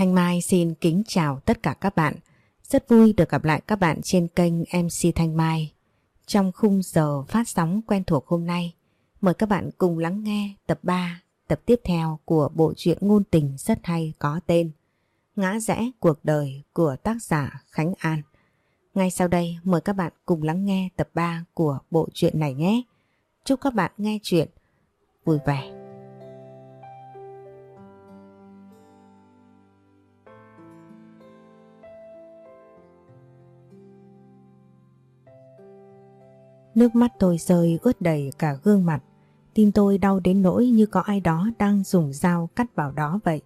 Thanh Mai xin kính chào tất cả các bạn. Rất vui được gặp lại các bạn trên kênh MC Thanh Mai. Trong khung giờ phát sóng quen thuộc hôm nay, mời các bạn cùng lắng nghe tập 3, tập tiếp theo của bộ truyện ngôn tình rất hay có tên Ngã rẽ cuộc đời của tác giả Khánh An. Ngay sau đây mời các bạn cùng lắng nghe tập 3 của bộ truyện này nhé. Chúc các bạn nghe chuyện vui vẻ. Nước mắt tôi rơi ướt đầy cả gương mặt. Tim tôi đau đến nỗi như có ai đó đang dùng dao cắt vào đó vậy.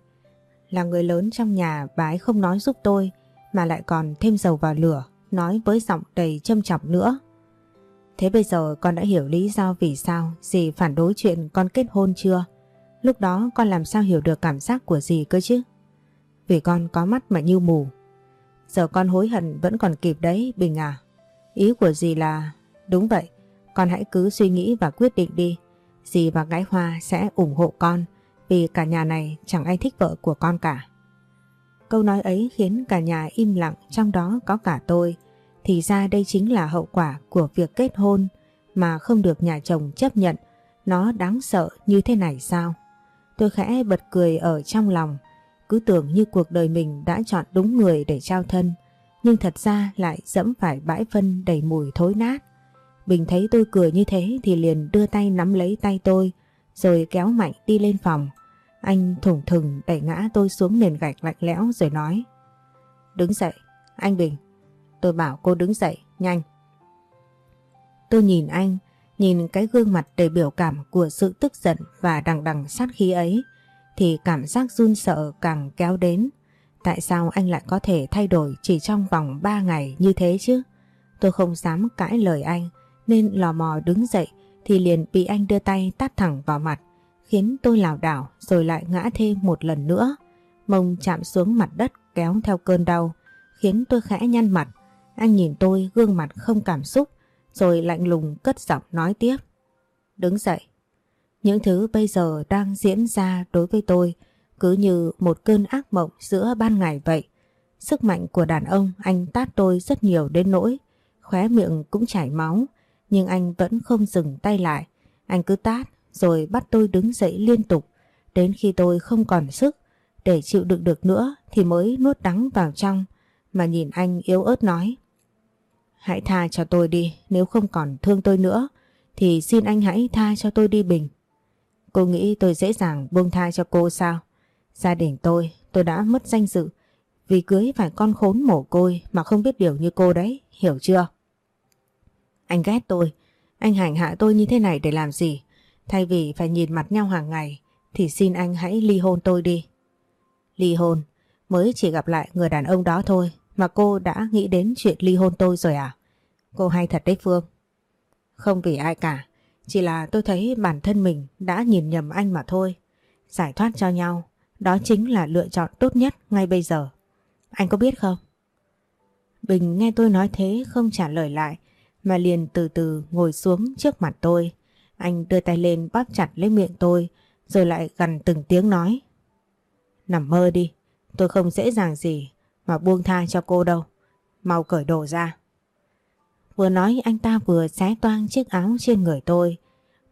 Là người lớn trong nhà bà ấy không nói giúp tôi mà lại còn thêm dầu vào lửa, nói với giọng đầy châm chọc nữa. Thế bây giờ con đã hiểu lý do vì sao dì phản đối chuyện con kết hôn chưa? Lúc đó con làm sao hiểu được cảm giác của dì cơ chứ? Vì con có mắt mà như mù. Giờ con hối hận vẫn còn kịp đấy Bình à. Ý của dì là Đúng vậy, con hãy cứ suy nghĩ và quyết định đi. Dì và gái Hoa sẽ ủng hộ con, vì cả nhà này chẳng ai thích vợ của con cả. Câu nói ấy khiến cả nhà im lặng, trong đó có cả tôi. Thì ra đây chính là hậu quả của việc kết hôn, mà không được nhà chồng chấp nhận. Nó đáng sợ như thế này sao? Tôi khẽ bật cười ở trong lòng. Cứ tưởng như cuộc đời mình đã chọn đúng người để trao thân. Nhưng thật ra lại dẫm phải bãi phân đầy mùi thối nát. Bình thấy tôi cười như thế thì liền đưa tay nắm lấy tay tôi rồi kéo mạnh đi lên phòng. Anh thủng thừng đẩy ngã tôi xuống nền gạch lạnh lẽo rồi nói Đứng dậy, anh Bình. Tôi bảo cô đứng dậy, nhanh. Tôi nhìn anh, nhìn cái gương mặt đầy biểu cảm của sự tức giận và đằng đằng sát khí ấy thì cảm giác run sợ càng kéo đến. Tại sao anh lại có thể thay đổi chỉ trong vòng 3 ngày như thế chứ? Tôi không dám cãi lời anh nên lò mò đứng dậy thì liền bị anh đưa tay tát thẳng vào mặt, khiến tôi lảo đảo rồi lại ngã thêm một lần nữa. Mông chạm xuống mặt đất kéo theo cơn đau, khiến tôi khẽ nhăn mặt. Anh nhìn tôi, gương mặt không cảm xúc, rồi lạnh lùng cất giọng nói tiếp. Đứng dậy. Những thứ bây giờ đang diễn ra đối với tôi cứ như một cơn ác mộng giữa ban ngày vậy. Sức mạnh của đàn ông anh tát tôi rất nhiều đến nỗi, khóe miệng cũng chảy máu nhưng anh vẫn không dừng tay lại. Anh cứ tát rồi bắt tôi đứng dậy liên tục đến khi tôi không còn sức để chịu đựng được nữa thì mới nuốt đắng vào trong mà nhìn anh yếu ớt nói. Hãy tha cho tôi đi nếu không còn thương tôi nữa thì xin anh hãy tha cho tôi đi Bình. Cô nghĩ tôi dễ dàng buông tha cho cô sao? Gia đình tôi, tôi đã mất danh dự vì cưới phải con khốn mổ côi mà không biết điều như cô đấy, hiểu chưa? Anh ghét tôi, anh hành hạ tôi như thế này để làm gì? Thay vì phải nhìn mặt nhau hàng ngày thì xin anh hãy ly hôn tôi đi. Ly hôn, mới chỉ gặp lại người đàn ông đó thôi mà cô đã nghĩ đến chuyện ly hôn tôi rồi à? Cô hay thật đấy Phương. Không vì ai cả, chỉ là tôi thấy bản thân mình đã nhìn nhầm anh mà thôi. Giải thoát cho nhau, đó chính là lựa chọn tốt nhất ngay bây giờ. Anh có biết không? Bình nghe tôi nói thế không trả lời lại mà liền từ từ ngồi xuống trước mặt tôi. Anh đưa tay lên bóp chặt lấy miệng tôi rồi lại gần từng tiếng nói. Nằm mơ đi, tôi không dễ dàng gì mà buông tha cho cô đâu. Mau cởi đồ ra. Vừa nói anh ta vừa xé toang chiếc áo trên người tôi.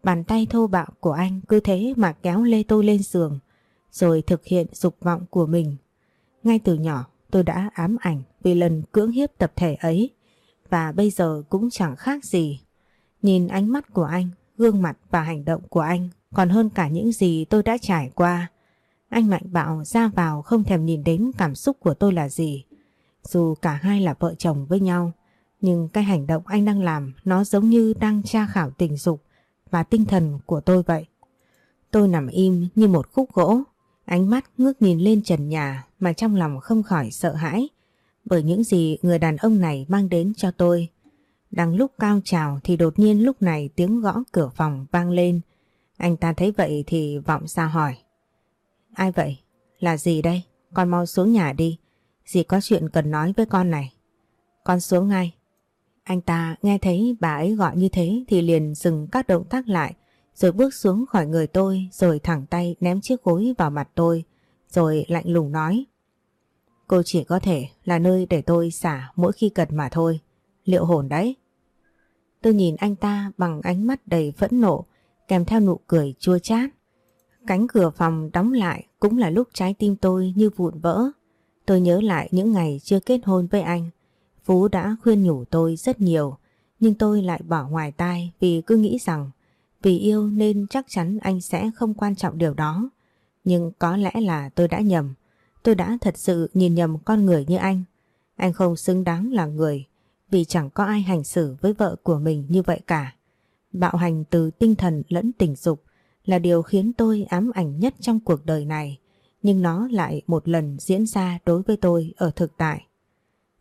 Bàn tay thô bạo của anh cứ thế mà kéo lê tôi lên giường rồi thực hiện dục vọng của mình. Ngay từ nhỏ tôi đã ám ảnh vì lần cưỡng hiếp tập thể ấy và bây giờ cũng chẳng khác gì. Nhìn ánh mắt của anh, gương mặt và hành động của anh còn hơn cả những gì tôi đã trải qua. Anh mạnh bạo ra vào không thèm nhìn đến cảm xúc của tôi là gì. Dù cả hai là vợ chồng với nhau, nhưng cái hành động anh đang làm nó giống như đang tra khảo tình dục và tinh thần của tôi vậy. Tôi nằm im như một khúc gỗ, ánh mắt ngước nhìn lên trần nhà mà trong lòng không khỏi sợ hãi bởi những gì người đàn ông này mang đến cho tôi. Đang lúc cao trào thì đột nhiên lúc này tiếng gõ cửa phòng vang lên. Anh ta thấy vậy thì vọng ra hỏi. Ai vậy? Là gì đây? Con mau xuống nhà đi. Dì có chuyện cần nói với con này. Con xuống ngay. Anh ta nghe thấy bà ấy gọi như thế thì liền dừng các động tác lại, rồi bước xuống khỏi người tôi, rồi thẳng tay ném chiếc gối vào mặt tôi, rồi lạnh lùng nói. Cô chỉ có thể là nơi để tôi xả mỗi khi cần mà thôi. Liệu hồn đấy? Tôi nhìn anh ta bằng ánh mắt đầy phẫn nộ, kèm theo nụ cười chua chát. Cánh cửa phòng đóng lại cũng là lúc trái tim tôi như vụn vỡ. Tôi nhớ lại những ngày chưa kết hôn với anh. Phú đã khuyên nhủ tôi rất nhiều, nhưng tôi lại bỏ ngoài tai vì cứ nghĩ rằng vì yêu nên chắc chắn anh sẽ không quan trọng điều đó. Nhưng có lẽ là tôi đã nhầm. Tôi đã thật sự nhìn nhầm con người như anh. Anh không xứng đáng là người vì chẳng có ai hành xử với vợ của mình như vậy cả. Bạo hành từ tinh thần lẫn tình dục là điều khiến tôi ám ảnh nhất trong cuộc đời này, nhưng nó lại một lần diễn ra đối với tôi ở thực tại.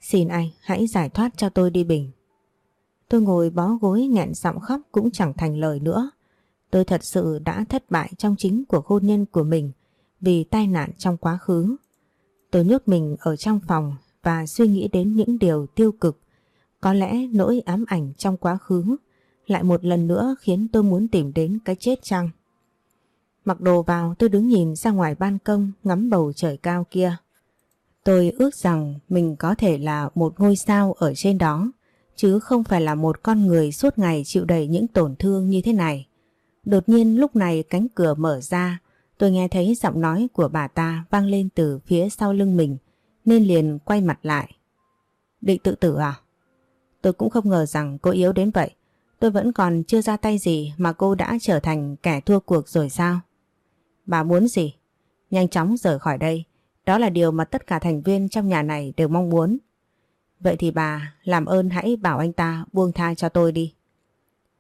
Xin anh hãy giải thoát cho tôi đi Bình. Tôi ngồi bó gối nghẹn giọng khóc cũng chẳng thành lời nữa. Tôi thật sự đã thất bại trong chính cuộc hôn nhân của mình vì tai nạn trong quá khứ. Tôi nhốt mình ở trong phòng và suy nghĩ đến những điều tiêu cực. Có lẽ nỗi ám ảnh trong quá khứ lại một lần nữa khiến tôi muốn tìm đến cái chết chăng. Mặc đồ vào tôi đứng nhìn ra ngoài ban công ngắm bầu trời cao kia. Tôi ước rằng mình có thể là một ngôi sao ở trên đó, chứ không phải là một con người suốt ngày chịu đầy những tổn thương như thế này. Đột nhiên lúc này cánh cửa mở ra, tôi nghe thấy giọng nói của bà ta vang lên từ phía sau lưng mình, nên liền quay mặt lại. Định tự tử à? Tôi cũng không ngờ rằng cô yếu đến vậy. Tôi vẫn còn chưa ra tay gì mà cô đã trở thành kẻ thua cuộc rồi sao? Bà muốn gì? Nhanh chóng rời khỏi đây. Đó là điều mà tất cả thành viên trong nhà này đều mong muốn. Vậy thì bà làm ơn hãy bảo anh ta buông tha cho tôi đi.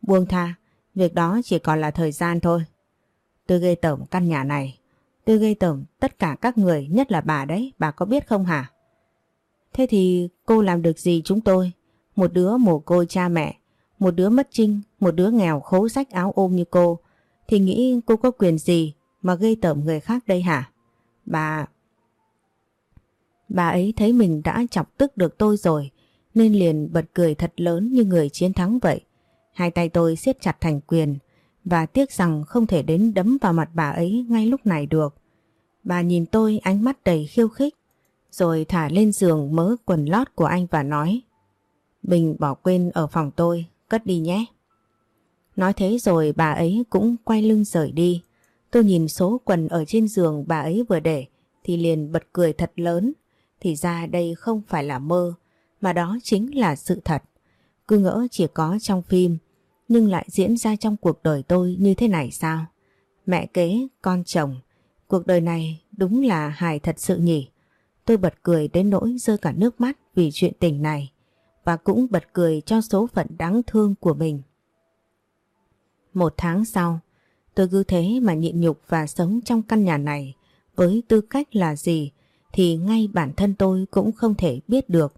Buông tha? Việc đó chỉ còn là thời gian thôi. Tôi gây tởm căn nhà này. Tôi gây tởm tất cả các người, nhất là bà đấy, bà có biết không hả? Thế thì cô làm được gì chúng tôi? Một đứa mồ côi cha mẹ, một đứa mất trinh, một đứa nghèo khố rách áo ôm như cô, thì nghĩ cô có quyền gì mà gây tởm người khác đây hả? Bà... Bà ấy thấy mình đã chọc tức được tôi rồi, nên liền bật cười thật lớn như người chiến thắng vậy. Hai tay tôi siết chặt thành quyền và tiếc rằng không thể đến đấm vào mặt bà ấy ngay lúc này được. Bà nhìn tôi ánh mắt đầy khiêu khích rồi thả lên giường mớ quần lót của anh và nói Bình bỏ quên ở phòng tôi, cất đi nhé. Nói thế rồi bà ấy cũng quay lưng rời đi. Tôi nhìn số quần ở trên giường bà ấy vừa để thì liền bật cười thật lớn. Thì ra đây không phải là mơ mà đó chính là sự thật. Cứ ngỡ chỉ có trong phim nhưng lại diễn ra trong cuộc đời tôi như thế này sao? Mẹ kế, con chồng, cuộc đời này đúng là hài thật sự nhỉ. Tôi bật cười đến nỗi rơi cả nước mắt vì chuyện tình này và cũng bật cười cho số phận đáng thương của mình. Một tháng sau, tôi cứ thế mà nhịn nhục và sống trong căn nhà này với tư cách là gì thì ngay bản thân tôi cũng không thể biết được.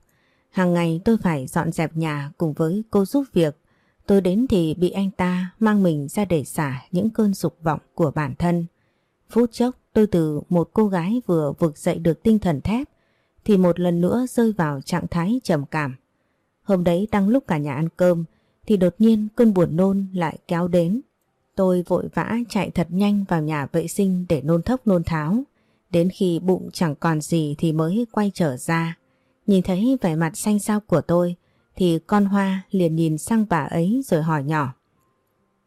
Hàng ngày tôi phải dọn dẹp nhà cùng với cô giúp việc. Tôi đến thì bị anh ta mang mình ra để xả những cơn dục vọng của bản thân. Phút chốc, tôi từ một cô gái vừa vực dậy được tinh thần thép, thì một lần nữa rơi vào trạng thái trầm cảm. Hôm đấy đang lúc cả nhà ăn cơm, thì đột nhiên cơn buồn nôn lại kéo đến. Tôi vội vã chạy thật nhanh vào nhà vệ sinh để nôn thốc nôn tháo. Đến khi bụng chẳng còn gì thì mới quay trở ra. Nhìn thấy vẻ mặt xanh xao của tôi thì con Hoa liền nhìn sang bà ấy rồi hỏi nhỏ.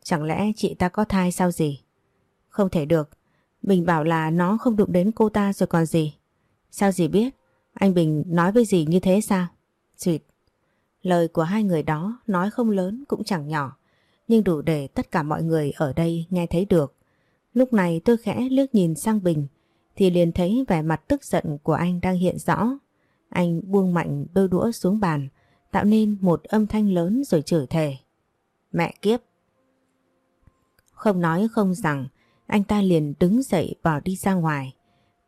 Chẳng lẽ chị ta có thai sao gì? Không thể được. Bình bảo là nó không đụng đến cô ta rồi còn gì. Sao gì biết? Anh Bình nói với gì như thế sao? Duyệt. Lời của hai người đó nói không lớn cũng chẳng nhỏ, nhưng đủ để tất cả mọi người ở đây nghe thấy được. Lúc này tôi khẽ lướt nhìn sang Bình, thì liền thấy vẻ mặt tức giận của anh đang hiện rõ. Anh buông mạnh đôi đũa xuống bàn, tạo nên một âm thanh lớn rồi chửi thề. Mẹ kiếp! Không nói không rằng, anh ta liền đứng dậy bỏ đi ra ngoài.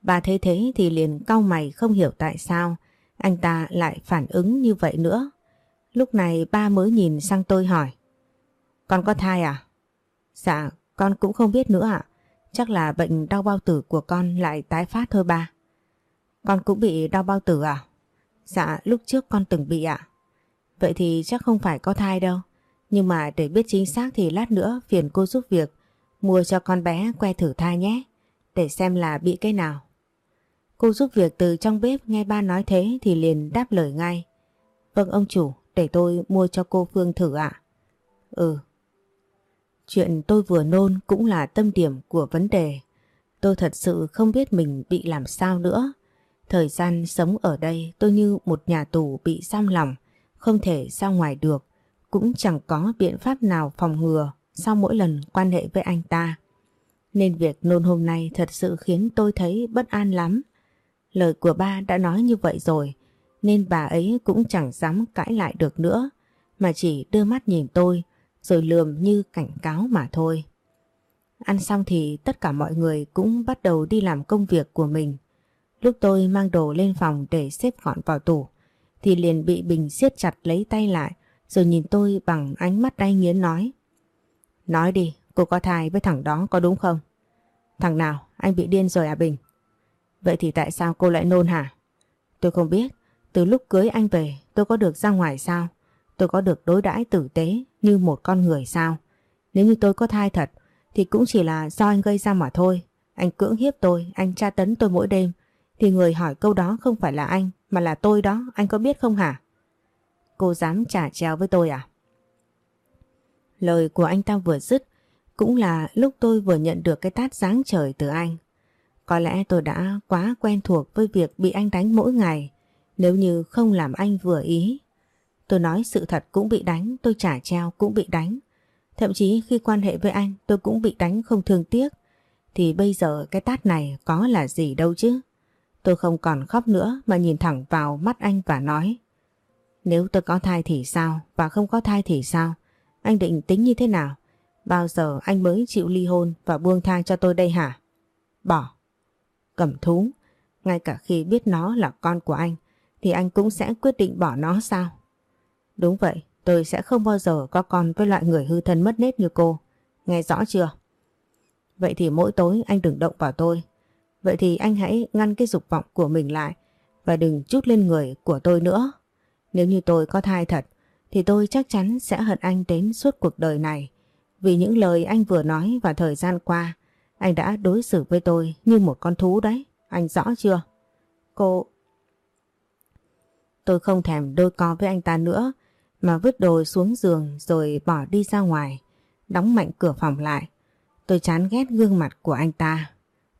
Bà thấy thế thì liền cau mày không hiểu tại sao anh ta lại phản ứng như vậy nữa. Lúc này ba mới nhìn sang tôi hỏi. Con có thai à? Dạ, con cũng không biết nữa ạ. Chắc là bệnh đau bao tử của con lại tái phát thôi ba. Con cũng bị đau bao tử à? Dạ, lúc trước con từng bị ạ. Vậy thì chắc không phải có thai đâu. Nhưng mà để biết chính xác thì lát nữa phiền cô giúp việc mua cho con bé que thử thai nhé. Để xem là bị cái nào. Cô giúp việc từ trong bếp nghe ba nói thế thì liền đáp lời ngay. Vâng ông chủ, để tôi mua cho cô Phương thử ạ. Ừ. Chuyện tôi vừa nôn cũng là tâm điểm của vấn đề. Tôi thật sự không biết mình bị làm sao nữa. Thời gian sống ở đây tôi như một nhà tù bị giam lòng, không thể ra ngoài được, cũng chẳng có biện pháp nào phòng ngừa sau mỗi lần quan hệ với anh ta. Nên việc nôn hôm nay thật sự khiến tôi thấy bất an lắm. Lời của ba đã nói như vậy rồi, nên bà ấy cũng chẳng dám cãi lại được nữa, mà chỉ đưa mắt nhìn tôi, rồi lườm như cảnh cáo mà thôi. Ăn xong thì tất cả mọi người cũng bắt đầu đi làm công việc của mình. Lúc tôi mang đồ lên phòng để xếp gọn vào tủ, thì liền bị Bình siết chặt lấy tay lại, rồi nhìn tôi bằng ánh mắt đay nghiến nói. Nói đi, cô có thai với thằng đó có đúng không? Thằng nào, anh bị điên rồi à Bình? Vậy thì tại sao cô lại nôn hả? Tôi không biết, từ lúc cưới anh về tôi có được ra ngoài sao? Tôi có được đối đãi tử tế như một con người sao? Nếu như tôi có thai thật thì cũng chỉ là do anh gây ra mà thôi. Anh cưỡng hiếp tôi, anh tra tấn tôi mỗi đêm. Thì người hỏi câu đó không phải là anh mà là tôi đó, anh có biết không hả? Cô dám trả treo với tôi à? Lời của anh ta vừa dứt cũng là lúc tôi vừa nhận được cái tát giáng trời từ anh. Có lẽ tôi đã quá quen thuộc với việc bị anh đánh mỗi ngày nếu như không làm anh vừa ý. Tôi nói sự thật cũng bị đánh, tôi trả treo cũng bị đánh. Thậm chí khi quan hệ với anh tôi cũng bị đánh không thương tiếc. Thì bây giờ cái tát này có là gì đâu chứ. Tôi không còn khóc nữa mà nhìn thẳng vào mắt anh và nói. Nếu tôi có thai thì sao và không có thai thì sao? Anh định tính như thế nào? Bao giờ anh mới chịu ly hôn và buông thai cho tôi đây hả? Bỏ. Cầm thú. Ngay cả khi biết nó là con của anh thì anh cũng sẽ quyết định bỏ nó sao? Đúng vậy, tôi sẽ không bao giờ có con với loại người hư thân mất nết như cô. Nghe rõ chưa? Vậy thì mỗi tối anh đừng động vào tôi. Vậy thì anh hãy ngăn cái dục vọng của mình lại và đừng chút lên người của tôi nữa. Nếu như tôi có thai thật thì tôi chắc chắn sẽ hận anh đến suốt cuộc đời này. Vì những lời anh vừa nói và thời gian qua, anh đã đối xử với tôi như một con thú đấy. Anh rõ chưa? Cô... Tôi không thèm đôi co với anh ta nữa, mà vứt đồ xuống giường rồi bỏ đi ra ngoài, đóng mạnh cửa phòng lại. Tôi chán ghét gương mặt của anh ta.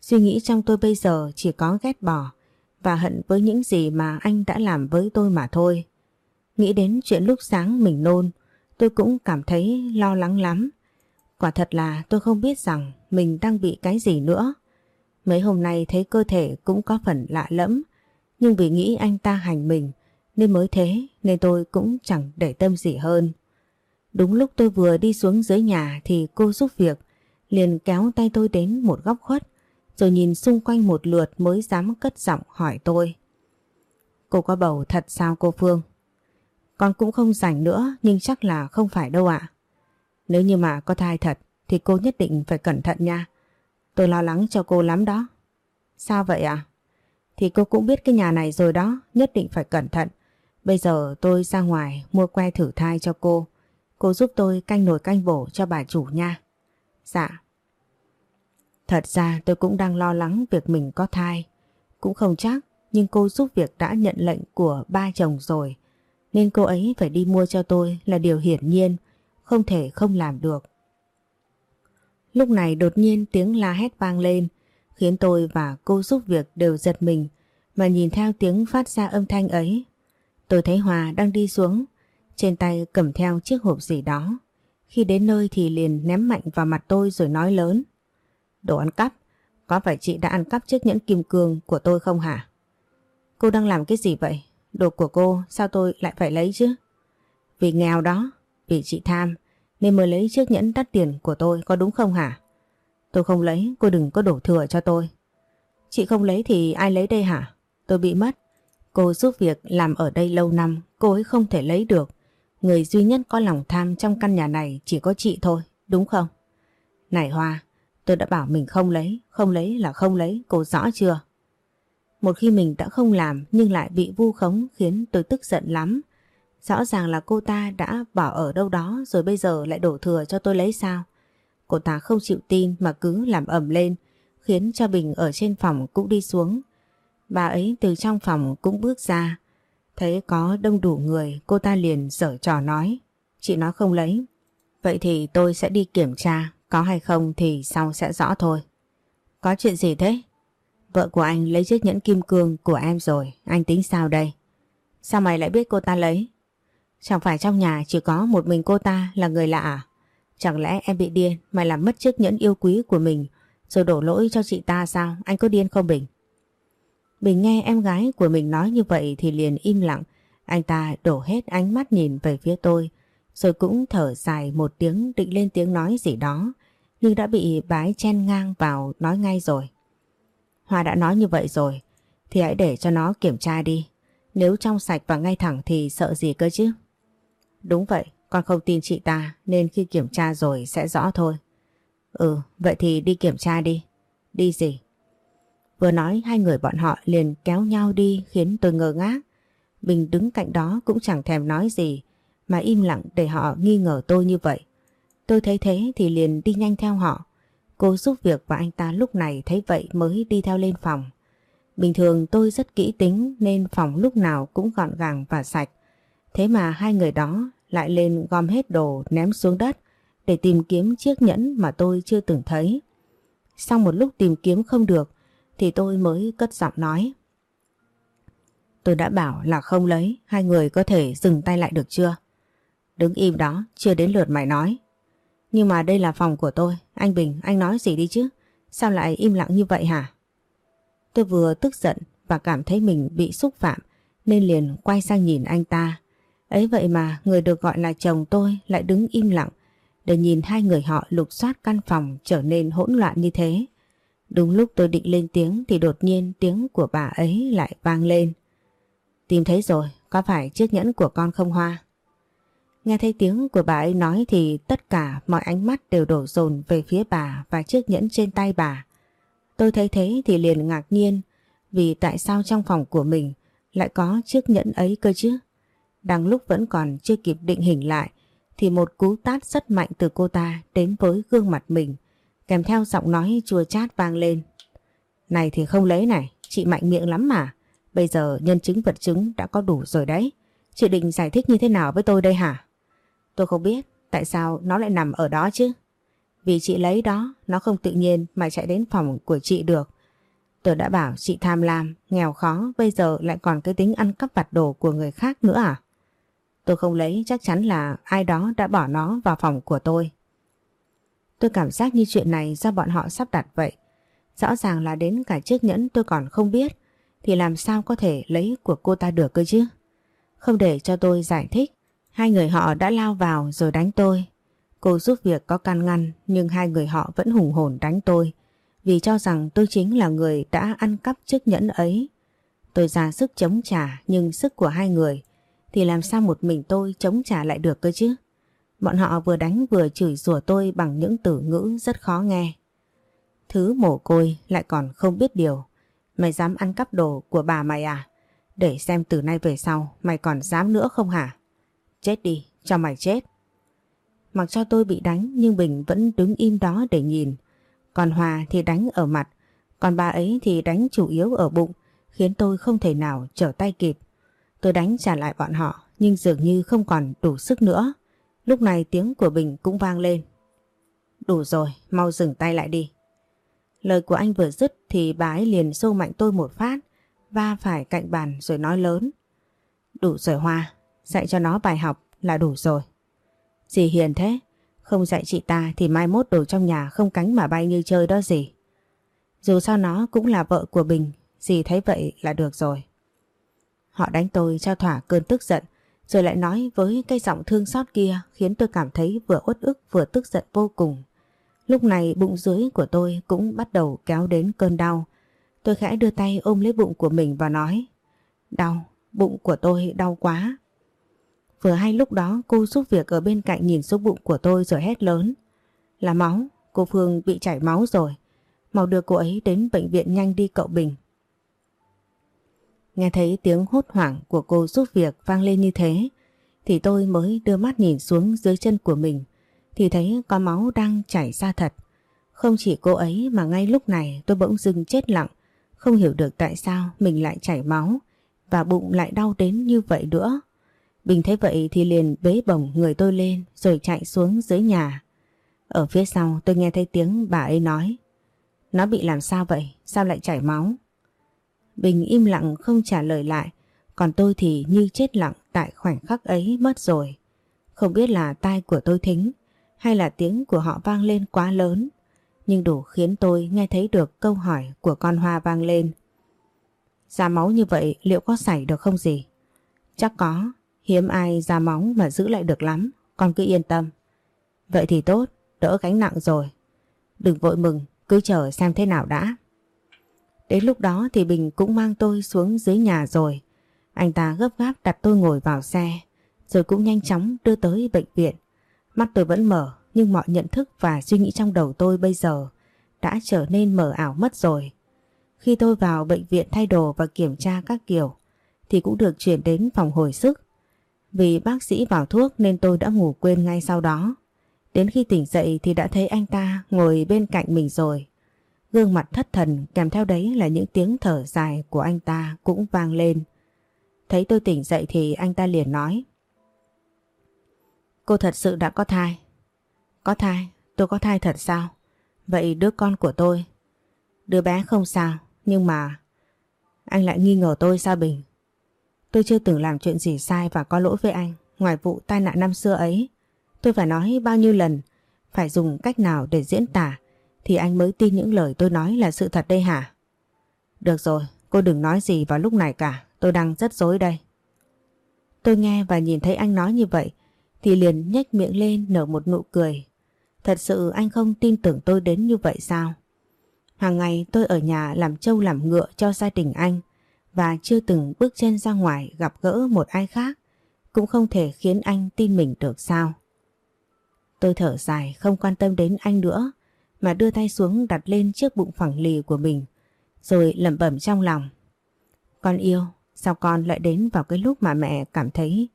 Suy nghĩ trong tôi bây giờ chỉ có ghét bỏ và hận với những gì mà anh đã làm với tôi mà thôi. Nghĩ đến chuyện lúc sáng mình nôn, tôi cũng cảm thấy lo lắng lắm. Quả thật là tôi không biết rằng mình đang bị cái gì nữa. Mấy hôm nay thấy cơ thể cũng có phần lạ lẫm, nhưng vì nghĩ anh ta hành mình nên mới thế nên tôi cũng chẳng để tâm gì hơn. Đúng lúc tôi vừa đi xuống dưới nhà thì cô giúp việc liền kéo tay tôi đến một góc khuất rồi nhìn xung quanh một lượt mới dám cất giọng hỏi tôi. Cô có bầu thật sao cô Phương? Con cũng không rảnh nữa nhưng chắc là không phải đâu ạ. Nếu như mà có thai thật thì cô nhất định phải cẩn thận nha. Tôi lo lắng cho cô lắm đó. Sao vậy ạ? Thì cô cũng biết cái nhà này rồi đó, nhất định phải cẩn thận. Bây giờ tôi ra ngoài mua que thử thai cho cô. Cô giúp tôi canh nồi canh bổ cho bà chủ nha. Dạ. Thật ra tôi cũng đang lo lắng việc mình có thai. Cũng không chắc, nhưng cô giúp việc đã nhận lệnh của ba chồng rồi. Nên cô ấy phải đi mua cho tôi là điều hiển nhiên, không thể không làm được. Lúc này đột nhiên tiếng la hét vang lên, khiến tôi và cô giúp việc đều giật mình, mà nhìn theo tiếng phát ra âm thanh ấy. Tôi thấy Hòa đang đi xuống, trên tay cầm theo chiếc hộp gì đó. Khi đến nơi thì liền ném mạnh vào mặt tôi rồi nói lớn. Đồ ăn cắp, có phải chị đã ăn cắp chiếc nhẫn kim cương của tôi không hả? Cô đang làm cái gì vậy? Đồ của cô sao tôi lại phải lấy chứ? Vì nghèo đó, vì chị tham nên mới lấy chiếc nhẫn đắt tiền của tôi có đúng không hả? Tôi không lấy, cô đừng có đổ thừa cho tôi. Chị không lấy thì ai lấy đây hả? Tôi bị mất. Cô giúp việc làm ở đây lâu năm, cô ấy không thể lấy được. Người duy nhất có lòng tham trong căn nhà này chỉ có chị thôi, đúng không? Này Hoa, tôi đã bảo mình không lấy, không lấy là không lấy, cô rõ chưa? Một khi mình đã không làm nhưng lại bị vu khống khiến tôi tức giận lắm. Rõ ràng là cô ta đã bỏ ở đâu đó rồi bây giờ lại đổ thừa cho tôi lấy sao? Cô ta không chịu tin mà cứ làm ẩm lên khiến cho Bình ở trên phòng cũng đi xuống. Bà ấy từ trong phòng cũng bước ra. Thấy có đông đủ người cô ta liền dở trò nói. Chị nói không lấy. Vậy thì tôi sẽ đi kiểm tra. Có hay không thì sau sẽ rõ thôi. Có chuyện gì thế? Vợ của anh lấy chiếc nhẫn kim cương của em rồi. Anh tính sao đây? Sao mày lại biết cô ta lấy? Chẳng phải trong nhà chỉ có một mình cô ta là người lạ à? Chẳng lẽ em bị điên, mày làm mất chiếc nhẫn yêu quý của mình rồi đổ lỗi cho chị ta sao? Anh có điên không Bình? Bình nghe em gái của mình nói như vậy thì liền im lặng. Anh ta đổ hết ánh mắt nhìn về phía tôi, rồi cũng thở dài một tiếng định lên tiếng nói gì đó nhưng đã bị bái chen ngang vào nói ngay rồi. Hoa đã nói như vậy rồi thì hãy để cho nó kiểm tra đi. Nếu trong sạch và ngay thẳng thì sợ gì cơ chứ? Đúng vậy, con không tin chị ta nên khi kiểm tra rồi sẽ rõ thôi. Ừ, vậy thì đi kiểm tra đi. Đi gì? Vừa nói hai người bọn họ liền kéo nhau đi khiến tôi ngơ ngác. mình đứng cạnh đó cũng chẳng thèm nói gì mà im lặng để họ nghi ngờ tôi như vậy. Tôi thấy thế thì liền đi nhanh theo họ. Cô giúp việc và anh ta lúc này thấy vậy mới đi theo lên phòng. Bình thường tôi rất kỹ tính nên phòng lúc nào cũng gọn gàng và sạch. Thế mà hai người đó lại lên gom hết đồ ném xuống đất để tìm kiếm chiếc nhẫn mà tôi chưa từng thấy. Sau một lúc tìm kiếm không được thì tôi mới cất giọng nói. Tôi đã bảo là không lấy, hai người có thể dừng tay lại được chưa? Đứng im đó, chưa đến lượt mày nói. Nhưng mà đây là phòng của tôi, anh Bình, anh nói gì đi chứ? Sao lại im lặng như vậy hả? Tôi vừa tức giận và cảm thấy mình bị xúc phạm nên liền quay sang nhìn anh ta. Ấy vậy mà người được gọi là chồng tôi lại đứng im lặng để nhìn hai người họ lục soát căn phòng trở nên hỗn loạn như thế. Đúng lúc tôi định lên tiếng thì đột nhiên tiếng của bà ấy lại vang lên. Tìm thấy rồi, có phải chiếc nhẫn của con không Hoa? Nghe thấy tiếng của bà ấy nói thì tất cả mọi ánh mắt đều đổ dồn về phía bà và chiếc nhẫn trên tay bà. Tôi thấy thế thì liền ngạc nhiên vì tại sao trong phòng của mình lại có chiếc nhẫn ấy cơ chứ? Đang lúc vẫn còn chưa kịp định hình lại thì một cú tát rất mạnh từ cô ta đến với gương mặt mình kèm theo giọng nói chua chát vang lên. Này thì không lấy này, chị mạnh miệng lắm mà. Bây giờ nhân chứng vật chứng đã có đủ rồi đấy. Chị định giải thích như thế nào với tôi đây hả? Tôi không biết tại sao nó lại nằm ở đó chứ. Vì chị lấy đó, nó không tự nhiên mà chạy đến phòng của chị được. Tôi đã bảo chị tham lam, nghèo khó, bây giờ lại còn cái tính ăn cắp vặt đồ của người khác nữa à? Tôi không lấy chắc chắn là ai đó đã bỏ nó vào phòng của tôi. Tôi cảm giác như chuyện này do bọn họ sắp đặt vậy. Rõ ràng là đến cả chiếc nhẫn tôi còn không biết thì làm sao có thể lấy của cô ta được cơ chứ? Không để cho tôi giải thích, hai người họ đã lao vào rồi đánh tôi. Cô giúp việc có can ngăn, nhưng hai người họ vẫn hùng hồn đánh tôi, vì cho rằng tôi chính là người đã ăn cắp chiếc nhẫn ấy. Tôi ra sức chống trả, nhưng sức của hai người thì làm sao một mình tôi chống trả lại được cơ chứ? Bọn họ vừa đánh vừa chửi rủa tôi bằng những từ ngữ rất khó nghe. Thứ mồ côi lại còn không biết điều. Mày dám ăn cắp đồ của bà mày à? Để xem từ nay về sau, mày còn dám nữa không hả? Chết đi, cho mày chết. Mặc cho tôi bị đánh nhưng Bình vẫn đứng im đó để nhìn. Còn Hòa thì đánh ở mặt, còn bà ấy thì đánh chủ yếu ở bụng, khiến tôi không thể nào trở tay kịp. Tôi đánh trả lại bọn họ, nhưng dường như không còn đủ sức nữa. Lúc này tiếng của Bình cũng vang lên. Đủ rồi, mau dừng tay lại đi. Lời của anh vừa dứt thì bà ấy liền xô mạnh tôi một phát, va phải cạnh bàn rồi nói lớn. Đủ rồi Hoa, dạy cho nó bài học là đủ rồi. Gì hiền thế? Không dạy chị ta thì mai mốt đồ trong nhà không cánh mà bay như chơi đó gì. Dù sao nó cũng là vợ của Bình, dì thấy vậy là được rồi. Họ đánh tôi cho thỏa cơn tức giận, rồi lại nói với cái giọng thương xót kia khiến tôi cảm thấy vừa uất ức vừa tức giận vô cùng. Lúc này bụng dưới của tôi cũng bắt đầu kéo đến cơn đau. Tôi khẽ đưa tay ôm lấy bụng của mình và nói Đau, bụng của tôi đau quá. Vừa hay lúc đó cô giúp việc ở bên cạnh nhìn xuống bụng của tôi rồi hét lớn. Là máu, cô Phương bị chảy máu rồi. Mau đưa cô ấy đến bệnh viện nhanh đi cậu Bình. Nghe thấy tiếng hốt hoảng của cô giúp việc vang lên như thế thì tôi mới đưa mắt nhìn xuống dưới chân của mình thì thấy có máu đang chảy ra thật. Không chỉ cô ấy mà ngay lúc này tôi bỗng dưng chết lặng Không hiểu được tại sao mình lại chảy máu và bụng lại đau đến như vậy nữa. Bình thấy vậy thì liền bế bổng người tôi lên rồi chạy xuống dưới nhà. Ở phía sau tôi nghe thấy tiếng bà ấy nói. Nó bị làm sao vậy? Sao lại chảy máu? Bình im lặng không trả lời lại. Còn tôi thì như chết lặng tại khoảnh khắc ấy mất rồi. Không biết là tai của tôi thính hay là tiếng của họ vang lên quá lớn. Nhưng đủ khiến tôi nghe thấy được câu hỏi của con Hoa vang lên. Ra máu như vậy liệu có xảy được không gì? Chắc có, hiếm ai ra móng mà giữ lại được lắm, con cứ yên tâm. Vậy thì tốt, đỡ gánh nặng rồi. Đừng vội mừng, cứ chờ xem thế nào đã. Đến lúc đó thì Bình cũng mang tôi xuống dưới nhà rồi. Anh ta gấp gáp đặt tôi ngồi vào xe, rồi cũng nhanh chóng đưa tới bệnh viện. Mắt tôi vẫn mở, nhưng mọi nhận thức và suy nghĩ trong đầu tôi bây giờ đã trở nên mờ ảo mất rồi. Khi tôi vào bệnh viện thay đồ và kiểm tra các kiểu, thì cũng được chuyển đến phòng hồi sức. Vì bác sĩ vào thuốc nên tôi đã ngủ quên ngay sau đó. Đến khi tỉnh dậy thì đã thấy anh ta ngồi bên cạnh mình rồi. Gương mặt thất thần kèm theo đấy là những tiếng thở dài của anh ta cũng vang lên. Thấy tôi tỉnh dậy thì anh ta liền nói. Cô thật sự đã có thai. Có thai? Tôi có thai thật sao? Vậy đứa con của tôi? Đứa bé không sao, nhưng mà... Anh lại nghi ngờ tôi sao Bình? Tôi chưa từng làm chuyện gì sai và có lỗi với anh. Ngoài vụ tai nạn năm xưa ấy, tôi phải nói bao nhiêu lần, phải dùng cách nào để diễn tả thì anh mới tin những lời tôi nói là sự thật đây hả? Được rồi, cô đừng nói gì vào lúc này cả, tôi đang rất dối đây. Tôi nghe và nhìn thấy anh nói như vậy thì liền nhếch miệng lên nở một nụ cười. Thật sự anh không tin tưởng tôi đến như vậy sao? Hàng ngày tôi ở nhà làm trâu làm ngựa cho gia đình anh và chưa từng bước chân ra ngoài gặp gỡ một ai khác cũng không thể khiến anh tin mình được sao. Tôi thở dài không quan tâm đến anh nữa mà đưa tay xuống đặt lên chiếc bụng phẳng lì của mình rồi lẩm bẩm trong lòng. Con yêu, sao con lại đến vào cái lúc mà mẹ cảm thấy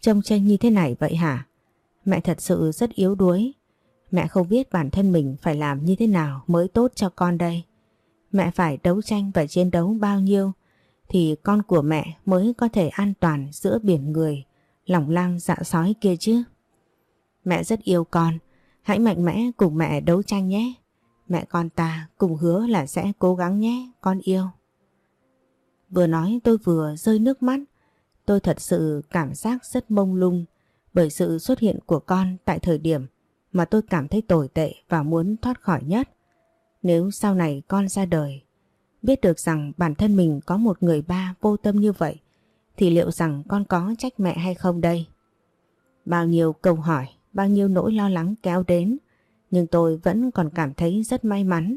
trông tranh như thế này vậy hả? Mẹ thật sự rất yếu đuối. Mẹ không biết bản thân mình phải làm như thế nào mới tốt cho con đây. Mẹ phải đấu tranh và chiến đấu bao nhiêu thì con của mẹ mới có thể an toàn giữa biển người, lòng lang dạ sói kia chứ. Mẹ rất yêu con, hãy mạnh mẽ cùng mẹ đấu tranh nhé. Mẹ con ta cùng hứa là sẽ cố gắng nhé, con yêu. Vừa nói tôi vừa rơi nước mắt, tôi thật sự cảm giác rất mông lung bởi sự xuất hiện của con tại thời điểm mà tôi cảm thấy tồi tệ và muốn thoát khỏi nhất. Nếu sau này con ra đời Biết được rằng bản thân mình có một người ba vô tâm như vậy thì liệu rằng con có trách mẹ hay không đây? Bao nhiêu câu hỏi, bao nhiêu nỗi lo lắng kéo đến nhưng tôi vẫn còn cảm thấy rất may mắn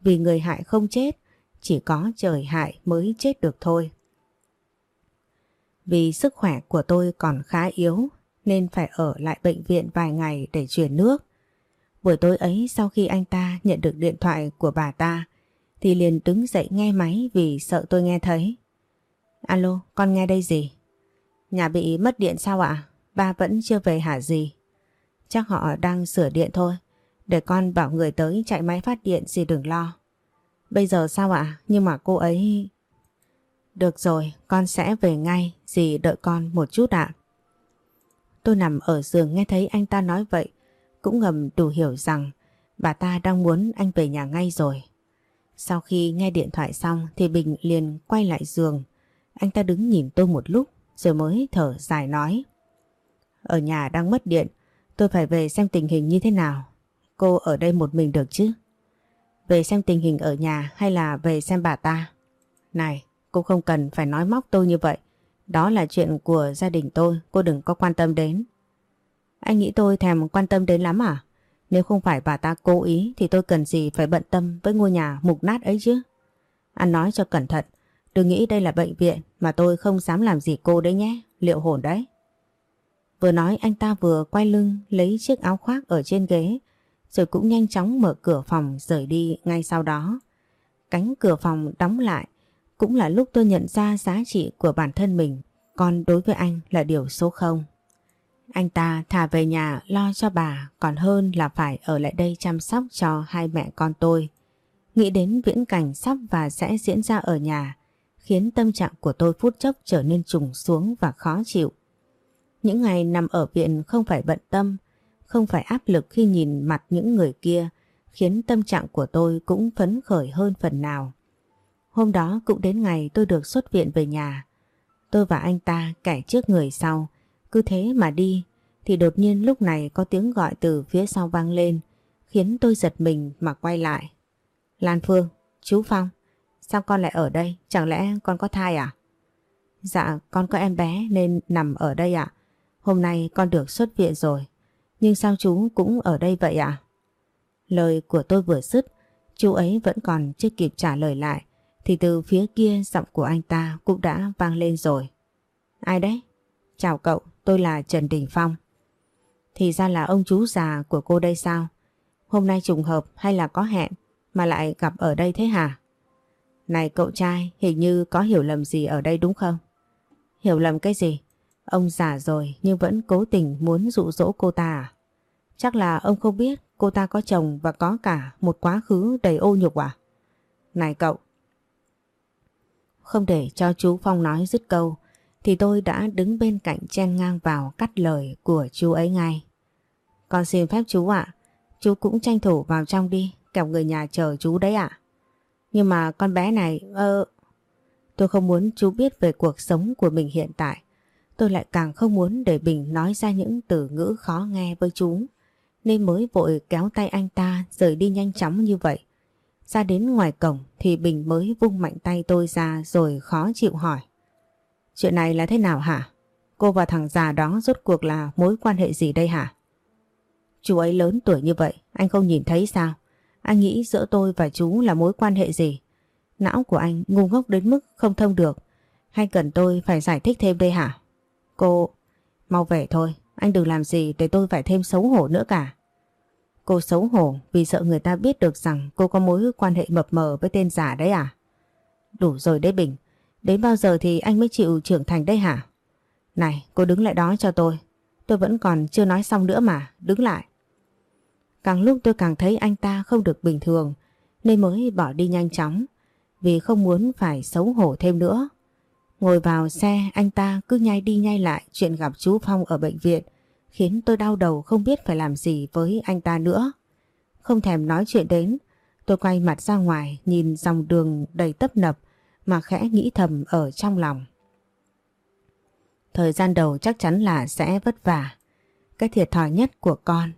vì người hại không chết chỉ có trời hại mới chết được thôi. Vì sức khỏe của tôi còn khá yếu nên phải ở lại bệnh viện vài ngày để chuyển nước. Buổi tối ấy sau khi anh ta nhận được điện thoại của bà ta thì liền đứng dậy nghe máy vì sợ tôi nghe thấy. Alo, con nghe đây gì? Nhà bị mất điện sao ạ? Ba vẫn chưa về hả gì? Chắc họ đang sửa điện thôi. Để con bảo người tới chạy máy phát điện gì đừng lo. Bây giờ sao ạ? Nhưng mà cô ấy... Được rồi, con sẽ về ngay, dì đợi con một chút ạ. Tôi nằm ở giường nghe thấy anh ta nói vậy, cũng ngầm đủ hiểu rằng bà ta đang muốn anh về nhà ngay rồi. Sau khi nghe điện thoại xong thì Bình liền quay lại giường. Anh ta đứng nhìn tôi một lúc rồi mới thở dài nói. Ở nhà đang mất điện, tôi phải về xem tình hình như thế nào. Cô ở đây một mình được chứ? Về xem tình hình ở nhà hay là về xem bà ta? Này, cô không cần phải nói móc tôi như vậy. Đó là chuyện của gia đình tôi, cô đừng có quan tâm đến. Anh nghĩ tôi thèm quan tâm đến lắm à? Nếu không phải bà ta cố ý thì tôi cần gì phải bận tâm với ngôi nhà mục nát ấy chứ. Anh nói cho cẩn thận, đừng nghĩ đây là bệnh viện mà tôi không dám làm gì cô đấy nhé, liệu hồn đấy. Vừa nói anh ta vừa quay lưng lấy chiếc áo khoác ở trên ghế rồi cũng nhanh chóng mở cửa phòng rời đi ngay sau đó. Cánh cửa phòng đóng lại cũng là lúc tôi nhận ra giá trị của bản thân mình còn đối với anh là điều số không. Anh ta thả về nhà lo cho bà còn hơn là phải ở lại đây chăm sóc cho hai mẹ con tôi. Nghĩ đến viễn cảnh sắp và sẽ diễn ra ở nhà khiến tâm trạng của tôi phút chốc trở nên trùng xuống và khó chịu. Những ngày nằm ở viện không phải bận tâm, không phải áp lực khi nhìn mặt những người kia khiến tâm trạng của tôi cũng phấn khởi hơn phần nào. Hôm đó cũng đến ngày tôi được xuất viện về nhà. Tôi và anh ta kẻ trước người sau, cứ thế mà đi thì đột nhiên lúc này có tiếng gọi từ phía sau vang lên khiến tôi giật mình mà quay lại. Lan Phương, chú Phong, sao con lại ở đây? Chẳng lẽ con có thai à? Dạ, con có em bé nên nằm ở đây ạ. Hôm nay con được xuất viện rồi. Nhưng sao chú cũng ở đây vậy ạ? Lời của tôi vừa dứt, chú ấy vẫn còn chưa kịp trả lời lại thì từ phía kia giọng của anh ta cũng đã vang lên rồi. Ai đấy? Chào cậu, tôi là Trần Đình Phong. Thì ra là ông chú già của cô đây sao? Hôm nay trùng hợp hay là có hẹn mà lại gặp ở đây thế hả? Này cậu trai, hình như có hiểu lầm gì ở đây đúng không? Hiểu lầm cái gì? Ông già rồi nhưng vẫn cố tình muốn dụ dỗ cô ta à? Chắc là ông không biết cô ta có chồng và có cả một quá khứ đầy ô nhục à? Này cậu! Không để cho chú Phong nói dứt câu thì tôi đã đứng bên cạnh chen ngang vào cắt lời của chú ấy ngay. Con xin phép chú ạ, chú cũng tranh thủ vào trong đi, kẻo người nhà chờ chú đấy ạ. Nhưng mà con bé này, ơ... tôi không muốn chú biết về cuộc sống của mình hiện tại. Tôi lại càng không muốn để Bình nói ra những từ ngữ khó nghe với chú. Nên mới vội kéo tay anh ta rời đi nhanh chóng như vậy. Ra đến ngoài cổng thì Bình mới vung mạnh tay tôi ra rồi khó chịu hỏi. Chuyện này là thế nào hả? Cô và thằng già đó rốt cuộc là mối quan hệ gì đây hả? Chú ấy lớn tuổi như vậy, anh không nhìn thấy sao? Anh nghĩ giữa tôi và chú là mối quan hệ gì? Não của anh ngu ngốc đến mức không thông được. Hay cần tôi phải giải thích thêm đây hả? Cô... Mau về thôi, anh đừng làm gì để tôi phải thêm xấu hổ nữa cả. Cô xấu hổ vì sợ người ta biết được rằng cô có mối quan hệ mập mờ với tên giả đấy à? Đủ rồi đấy Bình, đến bao giờ thì anh mới chịu trưởng thành đây hả? Này, cô đứng lại đó cho tôi. Tôi vẫn còn chưa nói xong nữa mà, đứng lại. Càng lúc tôi càng thấy anh ta không được bình thường nên mới bỏ đi nhanh chóng vì không muốn phải xấu hổ thêm nữa. Ngồi vào xe anh ta cứ nhai đi nhai lại chuyện gặp chú Phong ở bệnh viện khiến tôi đau đầu không biết phải làm gì với anh ta nữa. Không thèm nói chuyện đến, tôi quay mặt ra ngoài nhìn dòng đường đầy tấp nập mà khẽ nghĩ thầm ở trong lòng. Thời gian đầu chắc chắn là sẽ vất vả. Cái thiệt thòi nhất của con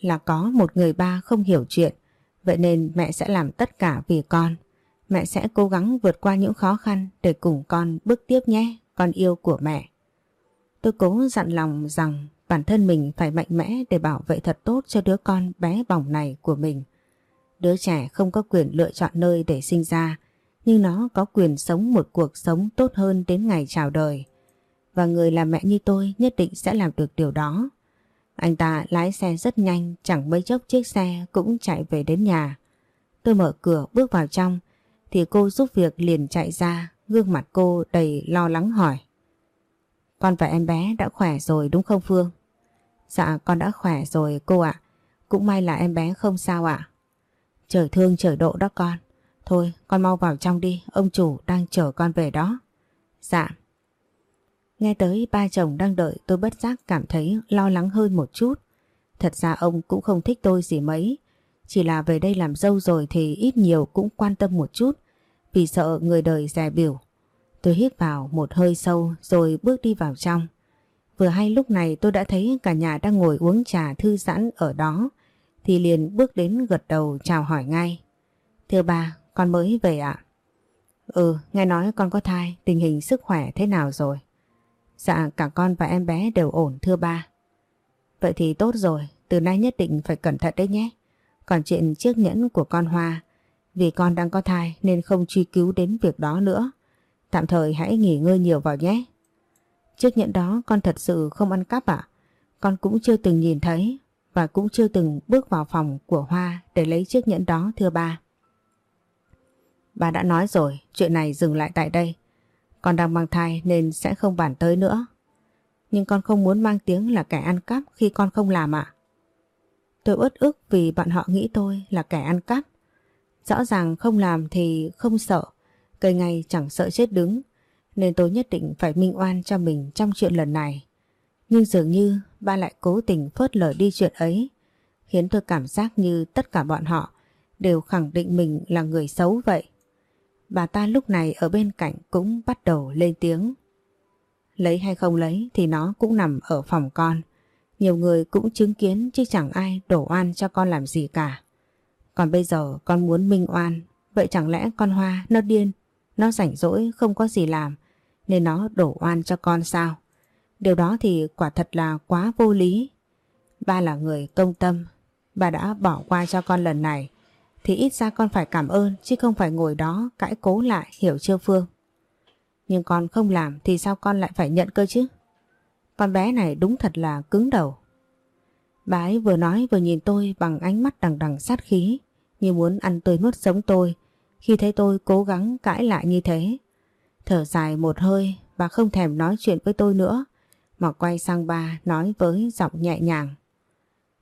là có một người ba không hiểu chuyện, vậy nên mẹ sẽ làm tất cả vì con. Mẹ sẽ cố gắng vượt qua những khó khăn để cùng con bước tiếp nhé, con yêu của mẹ. Tôi cố dặn lòng rằng bản thân mình phải mạnh mẽ để bảo vệ thật tốt cho đứa con bé bỏng này của mình. Đứa trẻ không có quyền lựa chọn nơi để sinh ra, nhưng nó có quyền sống một cuộc sống tốt hơn đến ngày chào đời. Và người làm mẹ như tôi nhất định sẽ làm được điều đó. Anh ta lái xe rất nhanh, chẳng mấy chốc chiếc xe cũng chạy về đến nhà. Tôi mở cửa bước vào trong, thì cô giúp việc liền chạy ra, gương mặt cô đầy lo lắng hỏi. Con và em bé đã khỏe rồi đúng không Phương? Dạ con đã khỏe rồi cô ạ. Cũng may là em bé không sao ạ. Trời thương trời độ đó con. Thôi con mau vào trong đi, ông chủ đang chờ con về đó. Dạ. Nghe tới ba chồng đang đợi tôi bất giác cảm thấy lo lắng hơn một chút. Thật ra ông cũng không thích tôi gì mấy. Chỉ là về đây làm dâu rồi thì ít nhiều cũng quan tâm một chút vì sợ người đời rè biểu. Tôi hít vào một hơi sâu rồi bước đi vào trong. Vừa hay lúc này tôi đã thấy cả nhà đang ngồi uống trà thư giãn ở đó thì liền bước đến gật đầu chào hỏi ngay. Thưa bà, con mới về ạ. Ừ, nghe nói con có thai, tình hình sức khỏe thế nào rồi? Dạ, cả con và em bé đều ổn thưa ba. Vậy thì tốt rồi, từ nay nhất định phải cẩn thận đấy nhé. Còn chuyện chiếc nhẫn của con Hoa, vì con đang có thai nên không truy cứu đến việc đó nữa. Tạm thời hãy nghỉ ngơi nhiều vào nhé. Chiếc nhẫn đó con thật sự không ăn cắp ạ. Con cũng chưa từng nhìn thấy và cũng chưa từng bước vào phòng của Hoa để lấy chiếc nhẫn đó thưa ba. Bà đã nói rồi, chuyện này dừng lại tại đây. Con đang mang thai nên sẽ không bàn tới nữa. Nhưng con không muốn mang tiếng là kẻ ăn cắp khi con không làm ạ. Tôi uất ức vì bọn họ nghĩ tôi là kẻ ăn cắp. Rõ ràng không làm thì không sợ, cây ngay chẳng sợ chết đứng, nên tôi nhất định phải minh oan cho mình trong chuyện lần này. Nhưng dường như ba lại cố tình phớt lờ đi chuyện ấy, khiến tôi cảm giác như tất cả bọn họ đều khẳng định mình là người xấu vậy. Bà ta lúc này ở bên cạnh cũng bắt đầu lên tiếng. Lấy hay không lấy thì nó cũng nằm ở phòng con. Nhiều người cũng chứng kiến chứ chẳng ai đổ oan cho con làm gì cả. Còn bây giờ con muốn minh oan, vậy chẳng lẽ con Hoa nó điên, nó rảnh rỗi không có gì làm, nên nó đổ oan cho con sao? Điều đó thì quả thật là quá vô lý. Ba là người công tâm, bà đã bỏ qua cho con lần này, thì ít ra con phải cảm ơn chứ không phải ngồi đó cãi cố lại hiểu chưa Phương. Nhưng con không làm thì sao con lại phải nhận cơ chứ? Con bé này đúng thật là cứng đầu. Bà ấy vừa nói vừa nhìn tôi bằng ánh mắt đằng đằng sát khí, như muốn ăn tươi nuốt sống tôi khi thấy tôi cố gắng cãi lại như thế. Thở dài một hơi, bà không thèm nói chuyện với tôi nữa, mà quay sang ba nói với giọng nhẹ nhàng.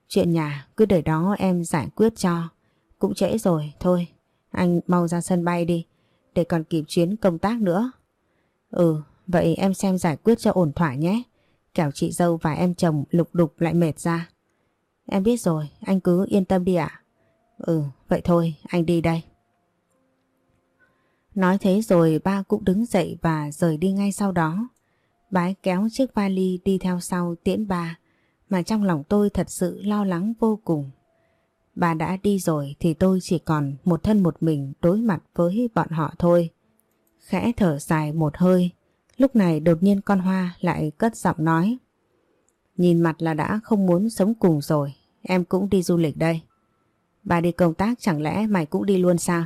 Chuyện nhà cứ để đó em giải quyết cho. Cũng trễ rồi, thôi, anh mau ra sân bay đi, để còn kịp chuyến công tác nữa. Ừ, vậy em xem giải quyết cho ổn thỏa nhé. Kẻo chị dâu và em chồng lục đục lại mệt ra. Em biết rồi, anh cứ yên tâm đi ạ. Ừ, vậy thôi, anh đi đây. Nói thế rồi ba cũng đứng dậy và rời đi ngay sau đó. Bái kéo chiếc vali đi theo sau tiễn ba, mà trong lòng tôi thật sự lo lắng vô cùng. Bà đã đi rồi thì tôi chỉ còn một thân một mình đối mặt với bọn họ thôi. Khẽ thở dài một hơi, lúc này đột nhiên con Hoa lại cất giọng nói. Nhìn mặt là đã không muốn sống cùng rồi, em cũng đi du lịch đây. Bà đi công tác chẳng lẽ mày cũng đi luôn sao?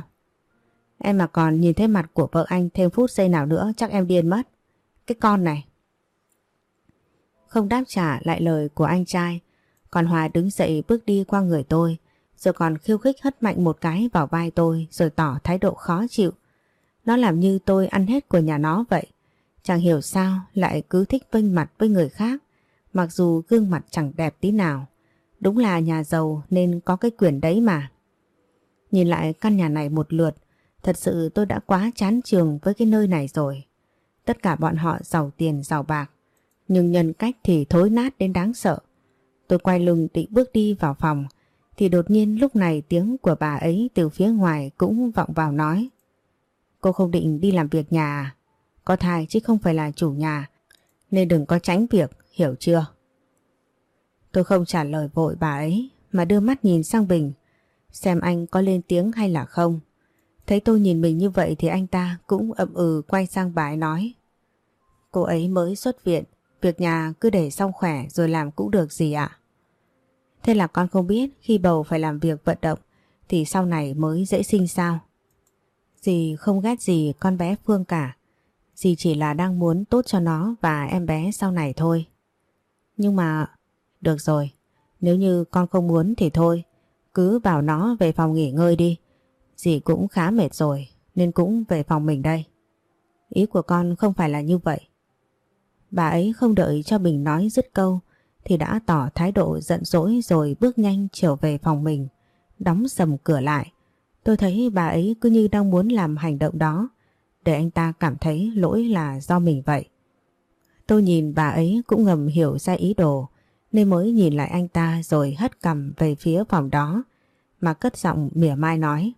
Em mà còn nhìn thấy mặt của vợ anh thêm phút giây nào nữa chắc em điên mất. Cái con này. Không đáp trả lại lời của anh trai, còn Hòa đứng dậy bước đi qua người tôi, rồi còn khiêu khích hất mạnh một cái vào vai tôi rồi tỏ thái độ khó chịu. Nó làm như tôi ăn hết của nhà nó vậy. Chẳng hiểu sao lại cứ thích vênh mặt với người khác, mặc dù gương mặt chẳng đẹp tí nào. Đúng là nhà giàu nên có cái quyền đấy mà. Nhìn lại căn nhà này một lượt, thật sự tôi đã quá chán trường với cái nơi này rồi. Tất cả bọn họ giàu tiền giàu bạc, nhưng nhân cách thì thối nát đến đáng sợ. Tôi quay lưng định bước đi vào phòng, thì đột nhiên lúc này tiếng của bà ấy từ phía ngoài cũng vọng vào nói. Cô không định đi làm việc nhà à? Có thai chứ không phải là chủ nhà, nên đừng có tránh việc, hiểu chưa? Tôi không trả lời vội bà ấy mà đưa mắt nhìn sang Bình xem anh có lên tiếng hay là không. Thấy tôi nhìn mình như vậy thì anh ta cũng ậm ừ quay sang bà ấy nói Cô ấy mới xuất viện, việc nhà cứ để xong khỏe rồi làm cũng được gì ạ. Thế là con không biết khi bầu phải làm việc vận động thì sau này mới dễ sinh sao. Dì không ghét gì con bé Phương cả. Dì chỉ là đang muốn tốt cho nó và em bé sau này thôi. Nhưng mà được rồi, nếu như con không muốn thì thôi, cứ bảo nó về phòng nghỉ ngơi đi. Dì cũng khá mệt rồi, nên cũng về phòng mình đây. Ý của con không phải là như vậy. Bà ấy không đợi cho mình nói dứt câu, thì đã tỏ thái độ giận dỗi rồi bước nhanh trở về phòng mình, đóng sầm cửa lại. Tôi thấy bà ấy cứ như đang muốn làm hành động đó, để anh ta cảm thấy lỗi là do mình vậy. Tôi nhìn bà ấy cũng ngầm hiểu ra ý đồ, nên mới nhìn lại anh ta rồi hất cầm về phía phòng đó mà cất giọng mỉa mai nói.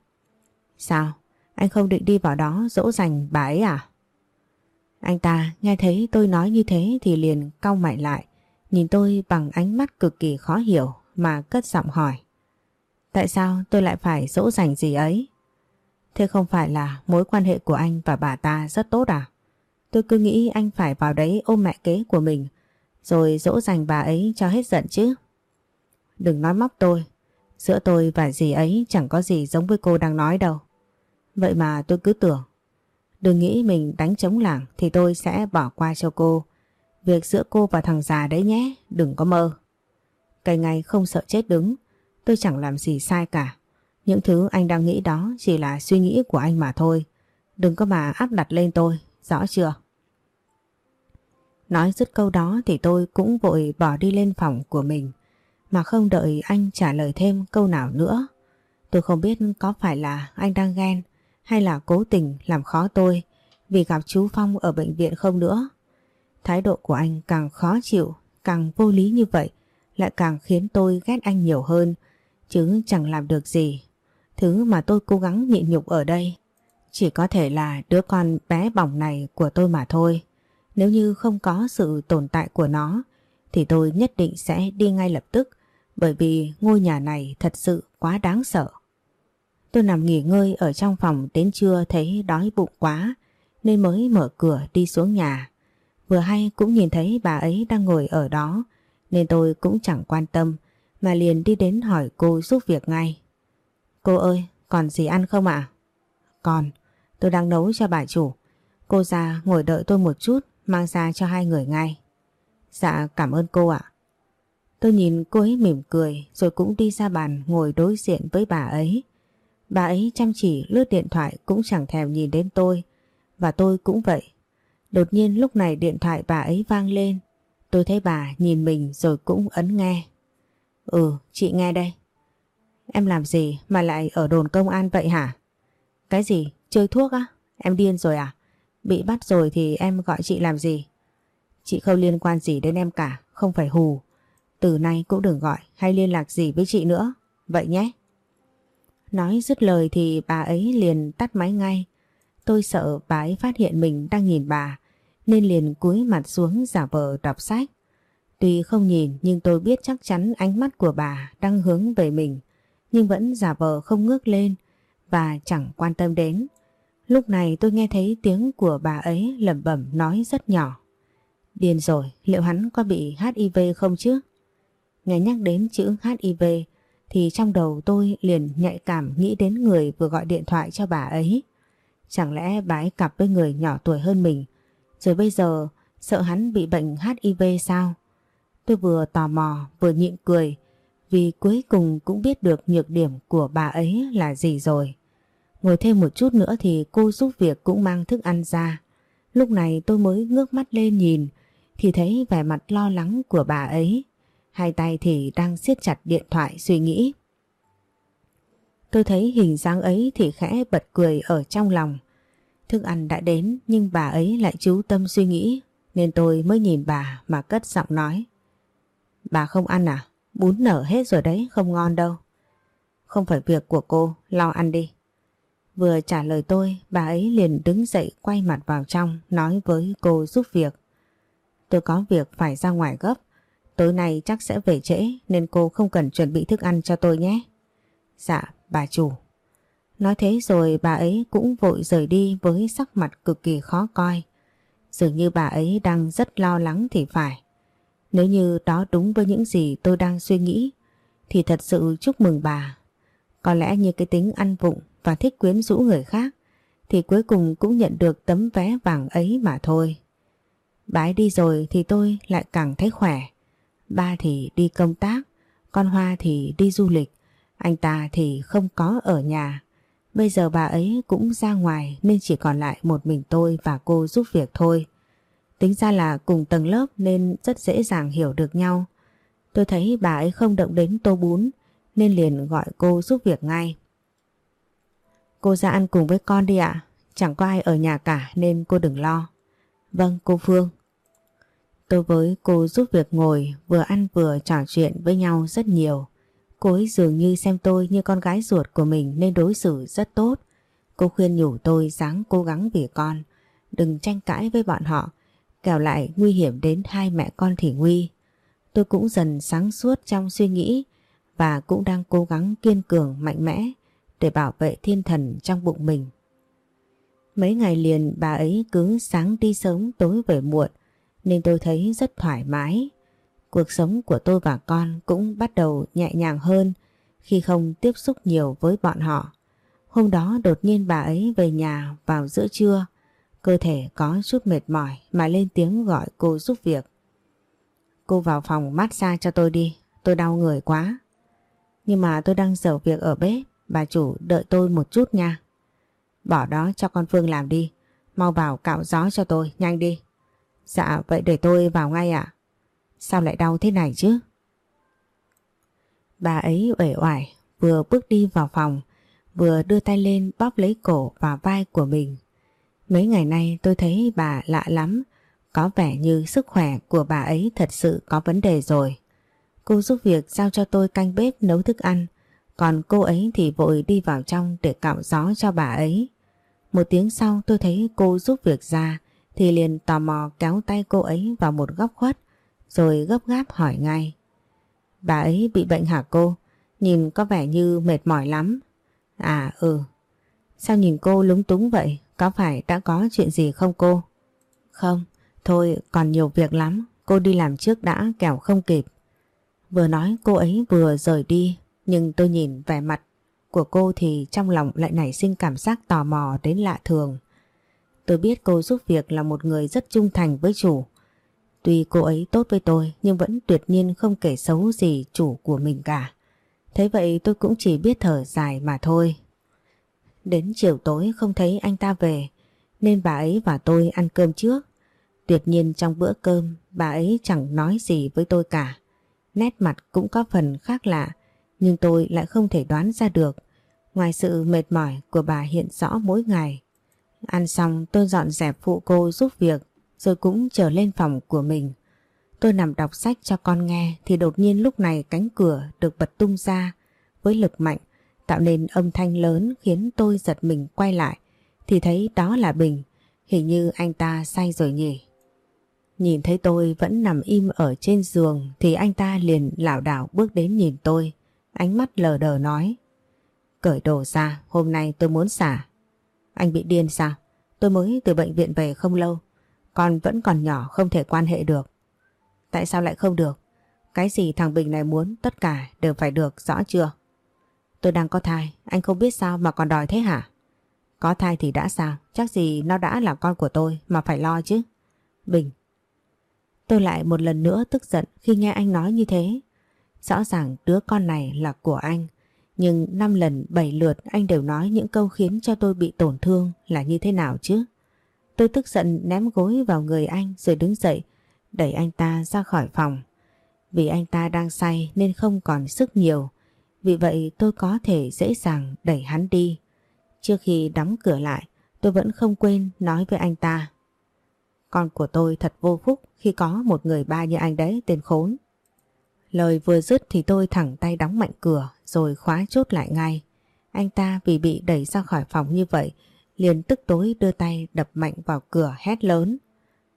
Sao? Anh không định đi vào đó dỗ dành bà ấy à? Anh ta nghe thấy tôi nói như thế thì liền cau mày lại, nhìn tôi bằng ánh mắt cực kỳ khó hiểu mà cất giọng hỏi. Tại sao tôi lại phải dỗ dành gì ấy? Thế không phải là mối quan hệ của anh và bà ta rất tốt à? Tôi cứ nghĩ anh phải vào đấy ôm mẹ kế của mình, rồi dỗ dành bà ấy cho hết giận chứ. Đừng nói móc tôi. Giữa tôi và dì ấy chẳng có gì giống với cô đang nói đâu. Vậy mà tôi cứ tưởng. Đừng nghĩ mình đánh chống làng thì tôi sẽ bỏ qua cho cô. Việc giữa cô và thằng già đấy nhé, đừng có mơ. Cây ngày không sợ chết đứng, tôi chẳng làm gì sai cả. Những thứ anh đang nghĩ đó chỉ là suy nghĩ của anh mà thôi. Đừng có mà áp đặt lên tôi, rõ chưa? Nói dứt câu đó thì tôi cũng vội bỏ đi lên phòng của mình mà không đợi anh trả lời thêm câu nào nữa. Tôi không biết có phải là anh đang ghen hay là cố tình làm khó tôi vì gặp chú Phong ở bệnh viện không nữa. Thái độ của anh càng khó chịu, càng vô lý như vậy lại càng khiến tôi ghét anh nhiều hơn chứ chẳng làm được gì. Thứ mà tôi cố gắng nhịn nhục ở đây chỉ có thể là đứa con bé bỏng này của tôi mà thôi. Nếu như không có sự tồn tại của nó thì tôi nhất định sẽ đi ngay lập tức bởi vì ngôi nhà này thật sự quá đáng sợ. Tôi nằm nghỉ ngơi ở trong phòng đến trưa thấy đói bụng quá nên mới mở cửa đi xuống nhà. Vừa hay cũng nhìn thấy bà ấy đang ngồi ở đó nên tôi cũng chẳng quan tâm mà liền đi đến hỏi cô giúp việc ngay. Cô ơi, còn gì ăn không ạ? Còn, tôi đang nấu cho bà chủ. Cô ra ngồi đợi tôi một chút mang ra cho hai người ngay. Dạ cảm ơn cô ạ. Tôi nhìn cô ấy mỉm cười rồi cũng đi ra bàn ngồi đối diện với bà ấy. Bà ấy chăm chỉ lướt điện thoại cũng chẳng thèm nhìn đến tôi và tôi cũng vậy. Đột nhiên lúc này điện thoại bà ấy vang lên Tôi thấy bà nhìn mình rồi cũng ấn nghe. Ừ, chị nghe đây. Em làm gì mà lại ở đồn công an vậy hả? Cái gì? Chơi thuốc á? Em điên rồi à? Bị bắt rồi thì em gọi chị làm gì? Chị không liên quan gì đến em cả, không phải hù. Từ nay cũng đừng gọi hay liên lạc gì với chị nữa. Vậy nhé. Nói dứt lời thì bà ấy liền tắt máy ngay. Tôi sợ bà ấy phát hiện mình đang nhìn bà nên liền cúi mặt xuống giả vờ đọc sách. Tuy không nhìn nhưng tôi biết chắc chắn ánh mắt của bà đang hướng về mình nhưng vẫn giả vờ không ngước lên và chẳng quan tâm đến. Lúc này tôi nghe thấy tiếng của bà ấy lẩm bẩm nói rất nhỏ. Điên rồi, liệu hắn có bị HIV không chứ? Nghe nhắc đến chữ HIV thì trong đầu tôi liền nhạy cảm nghĩ đến người vừa gọi điện thoại cho bà ấy. Chẳng lẽ bà ấy cặp với người nhỏ tuổi hơn mình rồi bây giờ, sợ hắn bị bệnh HIV sao? Tôi vừa tò mò, vừa nhịn cười, vì cuối cùng cũng biết được nhược điểm của bà ấy là gì rồi. Ngồi thêm một chút nữa thì cô giúp việc cũng mang thức ăn ra. Lúc này tôi mới ngước mắt lên nhìn, thì thấy vẻ mặt lo lắng của bà ấy. Hai tay thì đang siết chặt điện thoại suy nghĩ. Tôi thấy hình dáng ấy thì khẽ bật cười ở trong lòng. Thức ăn đã đến nhưng bà ấy lại chú tâm suy nghĩ nên tôi mới nhìn bà mà cất giọng nói. Bà không ăn à? Bún nở hết rồi đấy, không ngon đâu. Không phải việc của cô, lo ăn đi. Vừa trả lời tôi, bà ấy liền đứng dậy quay mặt vào trong nói với cô giúp việc. Tôi có việc phải ra ngoài gấp, tối nay chắc sẽ về trễ nên cô không cần chuẩn bị thức ăn cho tôi nhé. Dạ, bà chủ. Nói thế rồi bà ấy cũng vội rời đi với sắc mặt cực kỳ khó coi. Dường như bà ấy đang rất lo lắng thì phải. Nếu như đó đúng với những gì tôi đang suy nghĩ thì thật sự chúc mừng bà. Có lẽ như cái tính ăn vụng và thích quyến rũ người khác thì cuối cùng cũng nhận được tấm vé vàng ấy mà thôi. Bà ấy đi rồi thì tôi lại càng thấy khỏe. Ba thì đi công tác, con Hoa thì đi du lịch, anh ta thì không có ở nhà. Bây giờ bà ấy cũng ra ngoài nên chỉ còn lại một mình tôi và cô giúp việc thôi. Tính ra là cùng tầng lớp nên rất dễ dàng hiểu được nhau. Tôi thấy bà ấy không động đến tô bún, nên liền gọi cô giúp việc ngay. Cô ra ăn cùng với con đi ạ. Chẳng có ai ở nhà cả nên cô đừng lo. Vâng cô Phương. Tôi với cô giúp việc ngồi, vừa ăn vừa trò chuyện với nhau rất nhiều. Cô ấy dường như xem tôi như con gái ruột của mình nên đối xử rất tốt. Cô khuyên nhủ tôi ráng cố gắng vì con, đừng tranh cãi với bọn họ, kẻo lại nguy hiểm đến hai mẹ con thì nguy. Tôi cũng dần sáng suốt trong suy nghĩ và cũng đang cố gắng kiên cường mạnh mẽ để bảo vệ thiên thần trong bụng mình. Mấy ngày liền bà ấy cứ sáng đi sớm tối về muộn nên tôi thấy rất thoải mái Cuộc sống của tôi và con cũng bắt đầu nhẹ nhàng hơn khi không tiếp xúc nhiều với bọn họ. Hôm đó đột nhiên bà ấy về nhà vào giữa trưa, cơ thể có chút mệt mỏi mà lên tiếng gọi cô giúp việc. Cô vào phòng massage cho tôi đi, tôi đau người quá. Nhưng mà tôi đang dở việc ở bếp, bà chủ đợi tôi một chút nha. Bỏ đó cho con Phương làm đi, mau vào cạo gió cho tôi, nhanh đi. Dạ, vậy để tôi vào ngay ạ. Sao lại đau thế này chứ? Bà ấy uể oải vừa bước đi vào phòng, vừa đưa tay lên bóp lấy cổ và vai của mình. Mấy ngày nay tôi thấy bà lạ lắm, có vẻ như sức khỏe của bà ấy thật sự có vấn đề rồi. Cô giúp việc giao cho tôi canh bếp nấu thức ăn, còn cô ấy thì vội đi vào trong để cạo gió cho bà ấy. Một tiếng sau tôi thấy cô giúp việc ra thì liền tò mò kéo tay cô ấy vào một góc khuất rồi gấp gáp hỏi ngay. Bà ấy bị bệnh hả cô? Nhìn có vẻ như mệt mỏi lắm. À ừ. Sao nhìn cô lúng túng vậy? Có phải đã có chuyện gì không cô? Không, thôi còn nhiều việc lắm. Cô đi làm trước đã kẻo không kịp. Vừa nói cô ấy vừa rời đi nhưng tôi nhìn vẻ mặt của cô thì trong lòng lại nảy sinh cảm giác tò mò đến lạ thường. Tôi biết cô giúp việc là một người rất trung thành với chủ. Tuy cô ấy tốt với tôi, nhưng vẫn tuyệt nhiên không kể xấu gì chủ của mình cả. Thế vậy tôi cũng chỉ biết thở dài mà thôi. Đến chiều tối không thấy anh ta về, nên bà ấy và tôi ăn cơm trước. Tuyệt nhiên trong bữa cơm, bà ấy chẳng nói gì với tôi cả. Nét mặt cũng có phần khác lạ, nhưng tôi lại không thể đoán ra được. Ngoài sự mệt mỏi của bà hiện rõ mỗi ngày. Ăn xong, tôi dọn dẹp phụ cô giúp việc rồi cũng trở lên phòng của mình. Tôi nằm đọc sách cho con nghe thì đột nhiên lúc này cánh cửa được bật tung ra với lực mạnh tạo nên âm thanh lớn khiến tôi giật mình quay lại thì thấy đó là Bình. Hình như anh ta say rồi nhỉ. Nhìn thấy tôi vẫn nằm im ở trên giường thì anh ta liền lảo đảo bước đến nhìn tôi. Ánh mắt lờ đờ nói. Cởi đồ ra, hôm nay tôi muốn xả. Anh bị điên sao? Tôi mới từ bệnh viện về không lâu. Con vẫn còn nhỏ không thể quan hệ được. Tại sao lại không được? Cái gì thằng Bình này muốn tất cả đều phải được rõ chưa? Tôi đang có thai, anh không biết sao mà còn đòi thế hả? Có thai thì đã sao, chắc gì nó đã là con của tôi mà phải lo chứ. Bình. Tôi lại một lần nữa tức giận khi nghe anh nói như thế. Rõ ràng đứa con này là của anh, nhưng năm lần bảy lượt anh đều nói những câu khiến cho tôi bị tổn thương là như thế nào chứ? Tôi tức giận ném gối vào người anh rồi đứng dậy, đẩy anh ta ra khỏi phòng. Vì anh ta đang say nên không còn sức nhiều, vì vậy tôi có thể dễ dàng đẩy hắn đi. Trước khi đóng cửa lại, tôi vẫn không quên nói với anh ta. Con của tôi thật vô phúc khi có một người ba như anh đấy tên khốn. Lời vừa dứt thì tôi thẳng tay đóng mạnh cửa rồi khóa chốt lại ngay. Anh ta vì bị đẩy ra khỏi phòng như vậy liền tức tối đưa tay đập mạnh vào cửa hét lớn.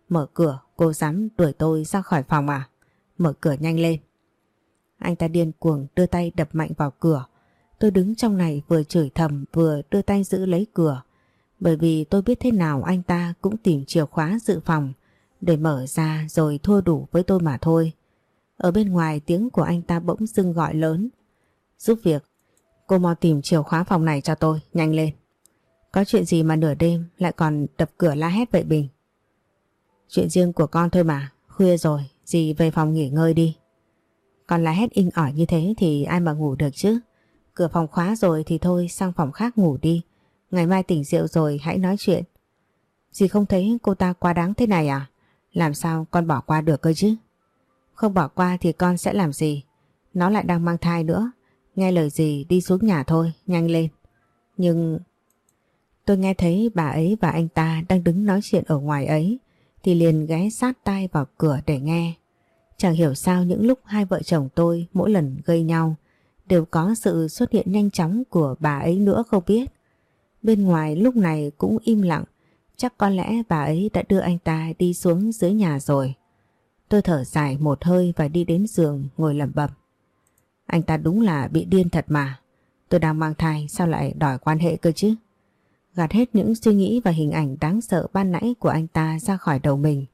Mở cửa, cô dám đuổi tôi ra khỏi phòng à? Mở cửa nhanh lên. Anh ta điên cuồng đưa tay đập mạnh vào cửa. Tôi đứng trong này vừa chửi thầm vừa đưa tay giữ lấy cửa. Bởi vì tôi biết thế nào anh ta cũng tìm chìa khóa dự phòng để mở ra rồi thua đủ với tôi mà thôi. Ở bên ngoài tiếng của anh ta bỗng dưng gọi lớn. Giúp việc, cô mau tìm chìa khóa phòng này cho tôi, nhanh lên. Có chuyện gì mà nửa đêm lại còn đập cửa la hét vậy Bình? Chuyện riêng của con thôi mà, khuya rồi, dì về phòng nghỉ ngơi đi. Còn la hét inh ỏi như thế thì ai mà ngủ được chứ? Cửa phòng khóa rồi thì thôi sang phòng khác ngủ đi. Ngày mai tỉnh rượu rồi hãy nói chuyện. Dì không thấy cô ta quá đáng thế này à? Làm sao con bỏ qua được cơ chứ? Không bỏ qua thì con sẽ làm gì? Nó lại đang mang thai nữa. Nghe lời gì đi xuống nhà thôi, nhanh lên. Nhưng... Tôi nghe thấy bà ấy và anh ta đang đứng nói chuyện ở ngoài ấy thì liền ghé sát tai vào cửa để nghe. Chẳng hiểu sao những lúc hai vợ chồng tôi mỗi lần gây nhau đều có sự xuất hiện nhanh chóng của bà ấy nữa không biết. Bên ngoài lúc này cũng im lặng, chắc có lẽ bà ấy đã đưa anh ta đi xuống dưới nhà rồi. Tôi thở dài một hơi và đi đến giường ngồi lẩm bẩm. Anh ta đúng là bị điên thật mà. Tôi đang mang thai sao lại đòi quan hệ cơ chứ? Gạt hết những suy nghĩ và hình ảnh đáng sợ ban nãy của anh ta ra khỏi đầu mình.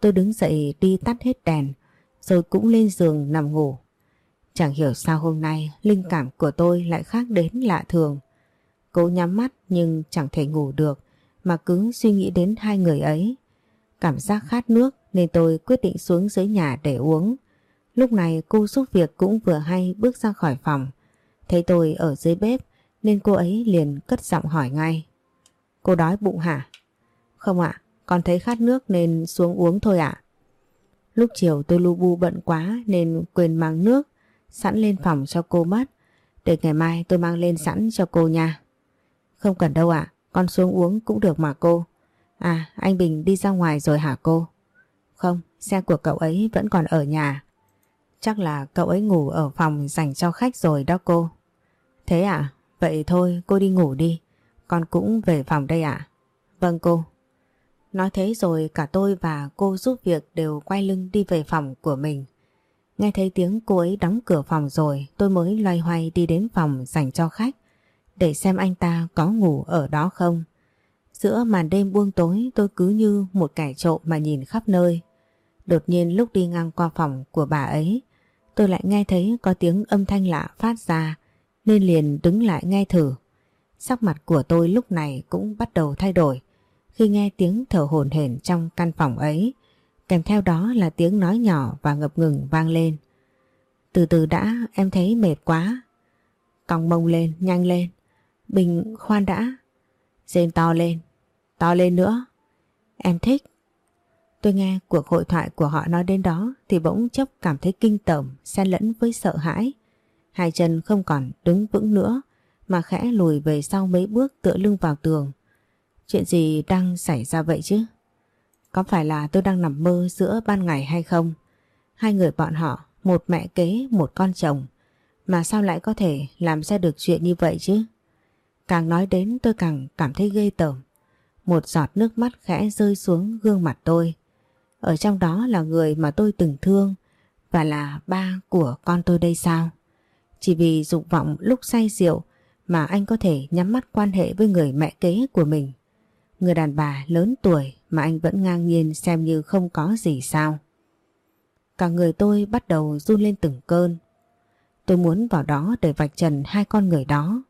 Tôi đứng dậy đi tắt hết đèn, rồi cũng lên giường nằm ngủ. Chẳng hiểu sao hôm nay linh cảm của tôi lại khác đến lạ thường. Cố nhắm mắt nhưng chẳng thể ngủ được, mà cứ suy nghĩ đến hai người ấy. Cảm giác khát nước nên tôi quyết định xuống dưới nhà để uống. Lúc này cô giúp việc cũng vừa hay bước ra khỏi phòng. Thấy tôi ở dưới bếp nên cô ấy liền cất giọng hỏi ngay. Cô đói bụng hả? Không ạ, con thấy khát nước nên xuống uống thôi ạ. Lúc chiều tôi lu bu bận quá nên quên mang nước sẵn lên phòng cho cô mất. Để ngày mai tôi mang lên sẵn cho cô nha. Không cần đâu ạ, con xuống uống cũng được mà cô. À, anh Bình đi ra ngoài rồi hả cô? Không, xe của cậu ấy vẫn còn ở nhà. Chắc là cậu ấy ngủ ở phòng dành cho khách rồi đó cô. Thế à? Vậy thôi cô đi ngủ đi. Con cũng về phòng đây ạ. Vâng cô. Nói thế rồi cả tôi và cô giúp việc đều quay lưng đi về phòng của mình. Nghe thấy tiếng cô ấy đóng cửa phòng rồi, tôi mới loay hoay đi đến phòng dành cho khách, để xem anh ta có ngủ ở đó không. Giữa màn đêm buông tối, tôi cứ như một kẻ trộm mà nhìn khắp nơi. Đột nhiên lúc đi ngang qua phòng của bà ấy, tôi lại nghe thấy có tiếng âm thanh lạ phát ra, nên liền đứng lại nghe thử. Sắc mặt của tôi lúc này cũng bắt đầu thay đổi khi nghe tiếng thở hổn hển trong căn phòng ấy, kèm theo đó là tiếng nói nhỏ và ngập ngừng vang lên. Từ từ đã, em thấy mệt quá. Còng mông lên, nhanh lên. Bình khoan đã. Rên to lên, to lên nữa. Em thích. Tôi nghe cuộc hội thoại của họ nói đến đó thì bỗng chốc cảm thấy kinh tởm, xen lẫn với sợ hãi. Hai chân không còn đứng vững nữa mà khẽ lùi về sau mấy bước tựa lưng vào tường. Chuyện gì đang xảy ra vậy chứ? Có phải là tôi đang nằm mơ giữa ban ngày hay không? Hai người bọn họ, một mẹ kế, một con chồng. Mà sao lại có thể làm ra được chuyện như vậy chứ? Càng nói đến tôi càng cảm thấy ghê tởm. Một giọt nước mắt khẽ rơi xuống gương mặt tôi. Ở trong đó là người mà tôi từng thương và là ba của con tôi đây sao? Chỉ vì dục vọng lúc say rượu mà anh có thể nhắm mắt quan hệ với người mẹ kế của mình. Người đàn bà lớn tuổi mà anh vẫn ngang nhiên xem như không có gì sao. Cả người tôi bắt đầu run lên từng cơn. Tôi muốn vào đó để vạch trần hai con người đó.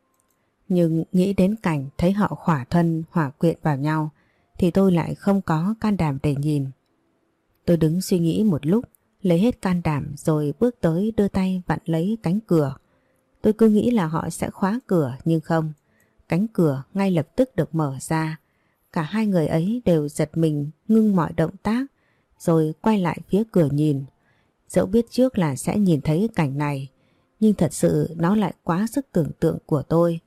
Nhưng nghĩ đến cảnh thấy họ khỏa thân hỏa quyện vào nhau thì tôi lại không có can đảm để nhìn. Tôi đứng suy nghĩ một lúc, lấy hết can đảm rồi bước tới đưa tay vặn lấy cánh cửa. Tôi cứ nghĩ là họ sẽ khóa cửa nhưng không. Cánh cửa ngay lập tức được mở ra. Cả hai người ấy đều giật mình ngưng mọi động tác rồi quay lại phía cửa nhìn. Dẫu biết trước là sẽ nhìn thấy cảnh này nhưng thật sự nó lại quá sức tưởng tượng của tôi.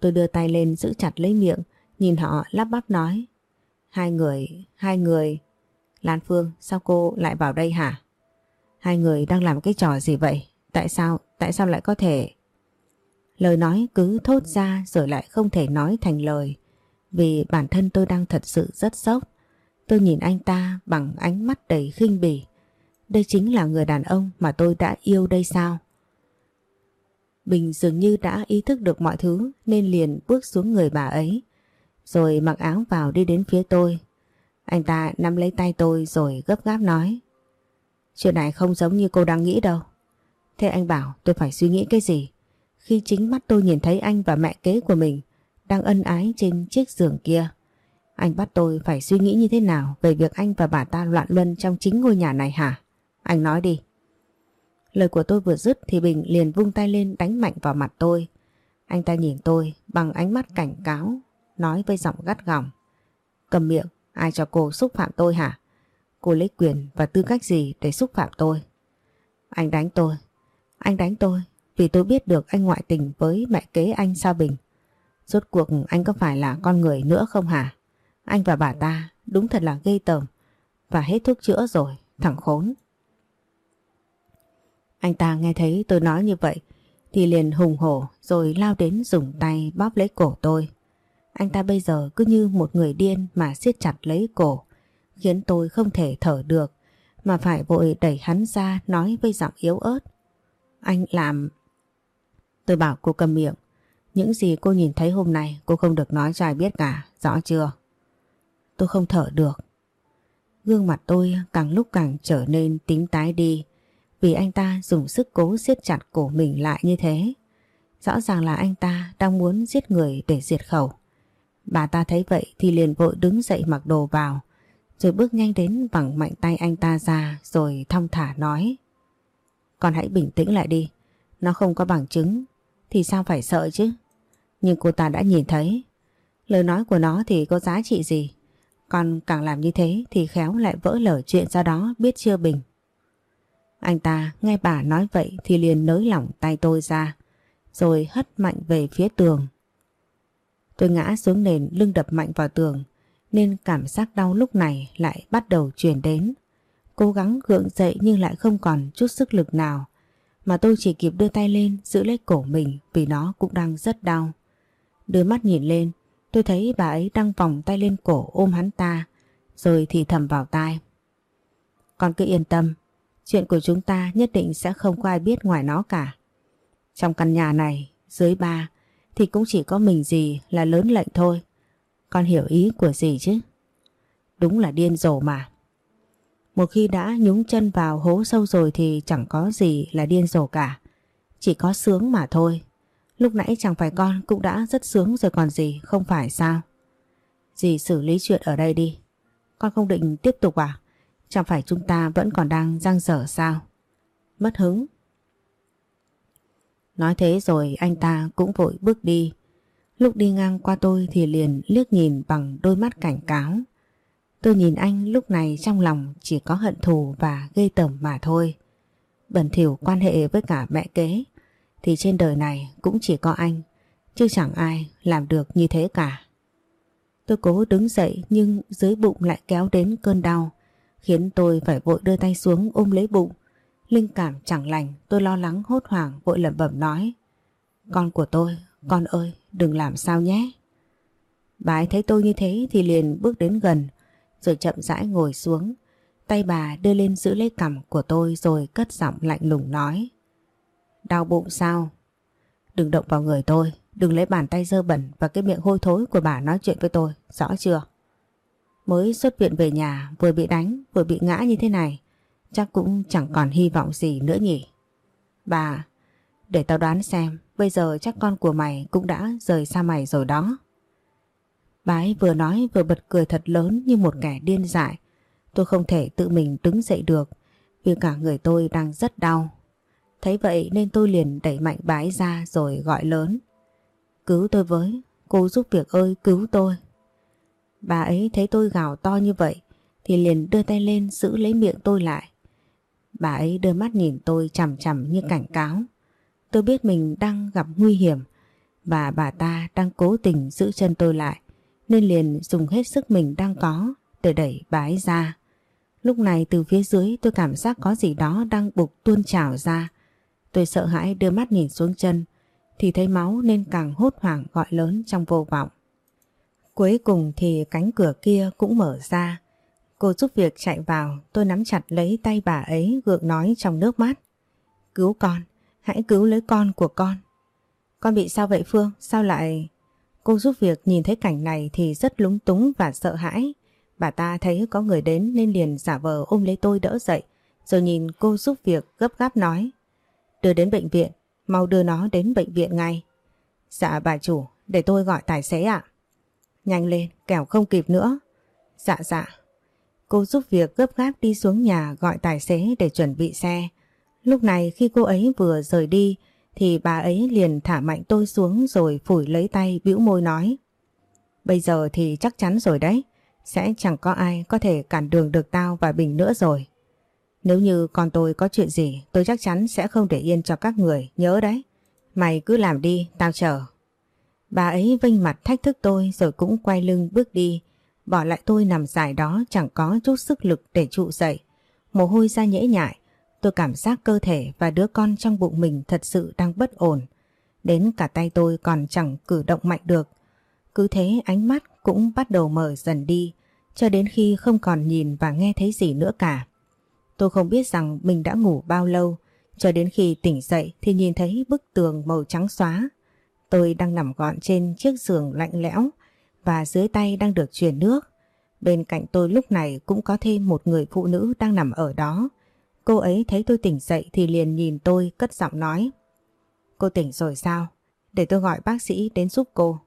Tôi đưa tay lên giữ chặt lấy miệng nhìn họ lắp bắp nói Hai người, hai người Lan Phương sao cô lại vào đây hả? Hai người đang làm cái trò gì vậy? Tại sao, tại sao lại có thể... Lời nói cứ thốt ra rồi lại không thể nói thành lời. Vì bản thân tôi đang thật sự rất sốc. Tôi nhìn anh ta bằng ánh mắt đầy khinh bỉ. Đây chính là người đàn ông mà tôi đã yêu đây sao? Bình dường như đã ý thức được mọi thứ nên liền bước xuống người bà ấy. Rồi mặc áo vào đi đến phía tôi. Anh ta nắm lấy tay tôi rồi gấp gáp nói. Chuyện này không giống như cô đang nghĩ đâu. Thế anh bảo tôi phải suy nghĩ cái gì? Khi chính mắt tôi nhìn thấy anh và mẹ kế của mình đang ân ái trên chiếc giường kia. Anh bắt tôi phải suy nghĩ như thế nào về việc anh và bà ta loạn luân trong chính ngôi nhà này hả? Anh nói đi. Lời của tôi vừa dứt thì Bình liền vung tay lên đánh mạnh vào mặt tôi. Anh ta nhìn tôi bằng ánh mắt cảnh cáo, nói với giọng gắt gỏng. Cầm miệng, ai cho cô xúc phạm tôi hả? Cô lấy quyền và tư cách gì để xúc phạm tôi? Anh đánh tôi. Anh đánh tôi vì tôi biết được anh ngoại tình với mẹ kế anh Sa Bình. Rốt cuộc anh có phải là con người nữa không hả? Anh và bà ta đúng thật là gây tởm và hết thuốc chữa rồi, thằng khốn. Anh ta nghe thấy tôi nói như vậy thì liền hùng hổ rồi lao đến dùng tay bóp lấy cổ tôi. Anh ta bây giờ cứ như một người điên mà siết chặt lấy cổ khiến tôi không thể thở được mà phải vội đẩy hắn ra nói với giọng yếu ớt. Anh làm... Tôi bảo cô cầm miệng những gì cô nhìn thấy hôm nay cô không được nói cho ai biết cả, rõ chưa? Tôi không thở được. Gương mặt tôi càng lúc càng trở nên tím tái đi vì anh ta dùng sức cố siết chặt cổ mình lại như thế. Rõ ràng là anh ta đang muốn giết người để diệt khẩu. Bà ta thấy vậy thì liền vội đứng dậy mặc đồ vào rồi bước nhanh đến bằng mạnh tay anh ta ra rồi thong thả nói Con hãy bình tĩnh lại đi, nó không có bằng chứng thì sao phải sợ chứ? Nhưng cô ta đã nhìn thấy. Lời nói của nó thì có giá trị gì? Còn càng làm như thế thì khéo lại vỡ lở chuyện ra đó biết chưa Bình. Anh ta nghe bà nói vậy thì liền nới lỏng tay tôi ra. rồi hất mạnh về phía tường. Tôi ngã xuống nền, lưng đập mạnh vào tường, nên cảm giác đau lúc này lại bắt đầu truyền đến. Cố gắng gượng dậy nhưng lại không còn chút sức lực nào mà tôi chỉ kịp đưa tay lên giữ lấy cổ mình vì nó cũng đang rất đau. Đưa mắt nhìn lên tôi thấy bà ấy đang vòng tay lên cổ ôm hắn ta rồi thì thầm vào tai. Con cứ yên tâm, chuyện của chúng ta nhất định sẽ không có ai biết ngoài nó cả. Trong căn nhà này, dưới ba, thì cũng chỉ có mình gì là lớn lệnh thôi. Con hiểu ý của gì chứ? Đúng là điên rồ mà. Một khi đã nhúng chân vào hố sâu rồi thì chẳng có gì là điên rồ cả. Chỉ có sướng mà thôi. Lúc nãy chẳng phải con cũng đã rất sướng rồi còn gì, không phải sao? Dì xử lý chuyện ở đây đi. Con không định tiếp tục à? Chẳng phải chúng ta vẫn còn đang răng dở sao? Mất hứng. Nói thế rồi anh ta cũng vội bước đi. Lúc đi ngang qua tôi thì liền liếc nhìn bằng đôi mắt cảnh cáo. Tôi nhìn anh lúc này trong lòng chỉ có hận thù và gây tởm mà thôi. Bẩn thỉu quan hệ với cả mẹ kế thì trên đời này cũng chỉ có anh chứ chẳng ai làm được như thế cả. Tôi cố đứng dậy nhưng dưới bụng lại kéo đến cơn đau khiến tôi phải vội đưa tay xuống ôm lấy bụng. Linh cảm chẳng lành tôi lo lắng hốt hoảng vội lẩm bẩm nói Con của tôi, con ơi đừng làm sao nhé. Bà ấy thấy tôi như thế thì liền bước đến gần rồi chậm rãi ngồi xuống. Tay bà đưa lên giữ lấy cằm của tôi rồi cất giọng lạnh lùng nói. Đau bụng sao? Đừng động vào người tôi, đừng lấy bàn tay dơ bẩn và cái miệng hôi thối của bà nói chuyện với tôi, rõ chưa? Mới xuất viện về nhà vừa bị đánh vừa bị ngã như thế này, chắc cũng chẳng còn hy vọng gì nữa nhỉ. Bà, để tao đoán xem, bây giờ chắc con của mày cũng đã rời xa mày rồi đó. Bà ấy vừa nói vừa bật cười thật lớn như một kẻ điên dại. Tôi không thể tự mình đứng dậy được vì cả người tôi đang rất đau. Thấy vậy nên tôi liền đẩy mạnh bà ấy ra rồi gọi lớn. Cứu tôi với, cô giúp việc ơi cứu tôi. Bà ấy thấy tôi gào to như vậy thì liền đưa tay lên giữ lấy miệng tôi lại. Bà ấy đưa mắt nhìn tôi chằm chằm như cảnh cáo. Tôi biết mình đang gặp nguy hiểm và bà ta đang cố tình giữ chân tôi lại nên liền dùng hết sức mình đang có để đẩy bà ấy ra. Lúc này từ phía dưới tôi cảm giác có gì đó đang bục tuôn trào ra. Tôi sợ hãi đưa mắt nhìn xuống chân thì thấy máu nên càng hốt hoảng gọi lớn trong vô vọng. Cuối cùng thì cánh cửa kia cũng mở ra. Cô giúp việc chạy vào, tôi nắm chặt lấy tay bà ấy gượng nói trong nước mắt. Cứu con, hãy cứu lấy con của con. Con bị sao vậy Phương? Sao lại... Cô giúp việc nhìn thấy cảnh này thì rất lúng túng và sợ hãi. Bà ta thấy có người đến nên liền giả vờ ôm lấy tôi đỡ dậy. Rồi nhìn cô giúp việc gấp gáp nói. Đưa đến bệnh viện, mau đưa nó đến bệnh viện ngay. Dạ bà chủ, để tôi gọi tài xế ạ. Nhanh lên, kẻo không kịp nữa. Dạ dạ. Cô giúp việc gấp gáp đi xuống nhà gọi tài xế để chuẩn bị xe. Lúc này khi cô ấy vừa rời đi thì bà ấy liền thả mạnh tôi xuống rồi phủi lấy tay bĩu môi nói. Bây giờ thì chắc chắn rồi đấy, sẽ chẳng có ai có thể cản đường được tao và Bình nữa rồi. Nếu như con tôi có chuyện gì tôi chắc chắn sẽ không để yên cho các người, nhớ đấy. Mày cứ làm đi, tao chờ. Bà ấy vinh mặt thách thức tôi rồi cũng quay lưng bước đi, bỏ lại tôi nằm dài đó chẳng có chút sức lực để trụ dậy. Mồ hôi ra nhễ nhại, tôi cảm giác cơ thể và đứa con trong bụng mình thật sự đang bất ổn. Đến cả tay tôi còn chẳng cử động mạnh được. Cứ thế ánh mắt cũng bắt đầu mở dần đi, cho đến khi không còn nhìn và nghe thấy gì nữa cả. Tôi không biết rằng mình đã ngủ bao lâu, cho đến khi tỉnh dậy thì nhìn thấy bức tường màu trắng xóa. Tôi đang nằm gọn trên chiếc giường lạnh lẽo và dưới tay đang được truyền nước. Bên cạnh tôi lúc này cũng có thêm một người phụ nữ đang nằm ở đó. Cô ấy thấy tôi tỉnh dậy thì liền nhìn tôi cất giọng nói. Cô tỉnh rồi sao? Để tôi gọi bác sĩ đến giúp cô.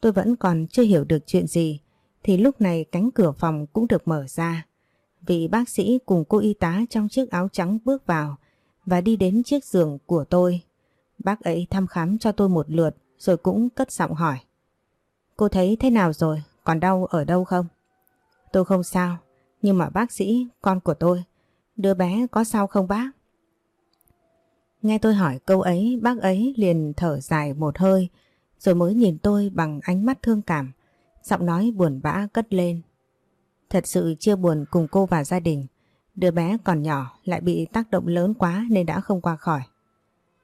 Tôi vẫn còn chưa hiểu được chuyện gì thì lúc này cánh cửa phòng cũng được mở ra. Vị bác sĩ cùng cô y tá trong chiếc áo trắng bước vào và đi đến chiếc giường của tôi. Bác ấy thăm khám cho tôi một lượt rồi cũng cất giọng hỏi. Cô thấy thế nào rồi? Còn đau ở đâu không? Tôi không sao, nhưng mà bác sĩ, con của tôi, đứa bé có sao không bác? Nghe tôi hỏi câu ấy bác ấy liền thở dài một hơi rồi mới nhìn tôi bằng ánh mắt thương cảm. Giọng nói buồn bã cất lên. Thật sự chưa buồn cùng cô và gia đình. Đứa bé còn nhỏ lại bị tác động lớn quá nên đã không qua khỏi.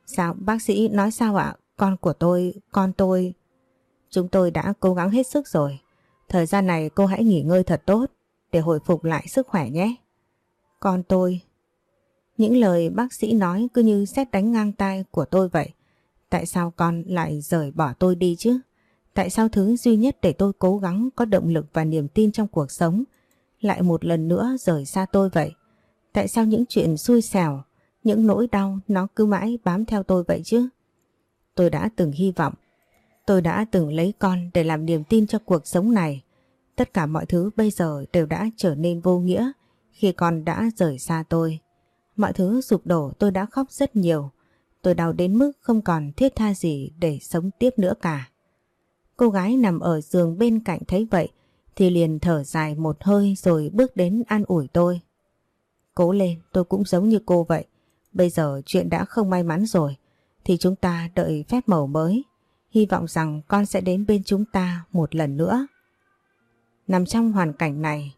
Sao bác sĩ nói sao ạ? Con của tôi, con tôi... Chúng tôi đã cố gắng hết sức rồi. Thời gian này cô hãy nghỉ ngơi thật tốt để hồi phục lại sức khỏe nhé. Con tôi... Những lời bác sĩ nói cứ như xét đánh ngang tai của tôi vậy. Tại sao con lại rời bỏ tôi đi chứ? Tại sao thứ duy nhất để tôi cố gắng có động lực và niềm tin trong cuộc sống lại một lần nữa rời xa tôi vậy? Tại sao những chuyện xui xẻo, những nỗi đau nó cứ mãi bám theo tôi vậy chứ? Tôi đã từng hy vọng, tôi đã từng lấy con để làm niềm tin cho cuộc sống này. Tất cả mọi thứ bây giờ đều đã trở nên vô nghĩa khi con đã rời xa tôi. Mọi thứ sụp đổ tôi đã khóc rất nhiều. Tôi đau đến mức không còn thiết tha gì để sống tiếp nữa cả. Cô gái nằm ở giường bên cạnh thấy vậy thì liền thở dài một hơi rồi bước đến an ủi tôi. Cố lên, tôi cũng giống như cô vậy. Bây giờ chuyện đã không may mắn rồi thì chúng ta đợi phép màu mới. Hy vọng rằng con sẽ đến bên chúng ta một lần nữa. Nằm trong hoàn cảnh này,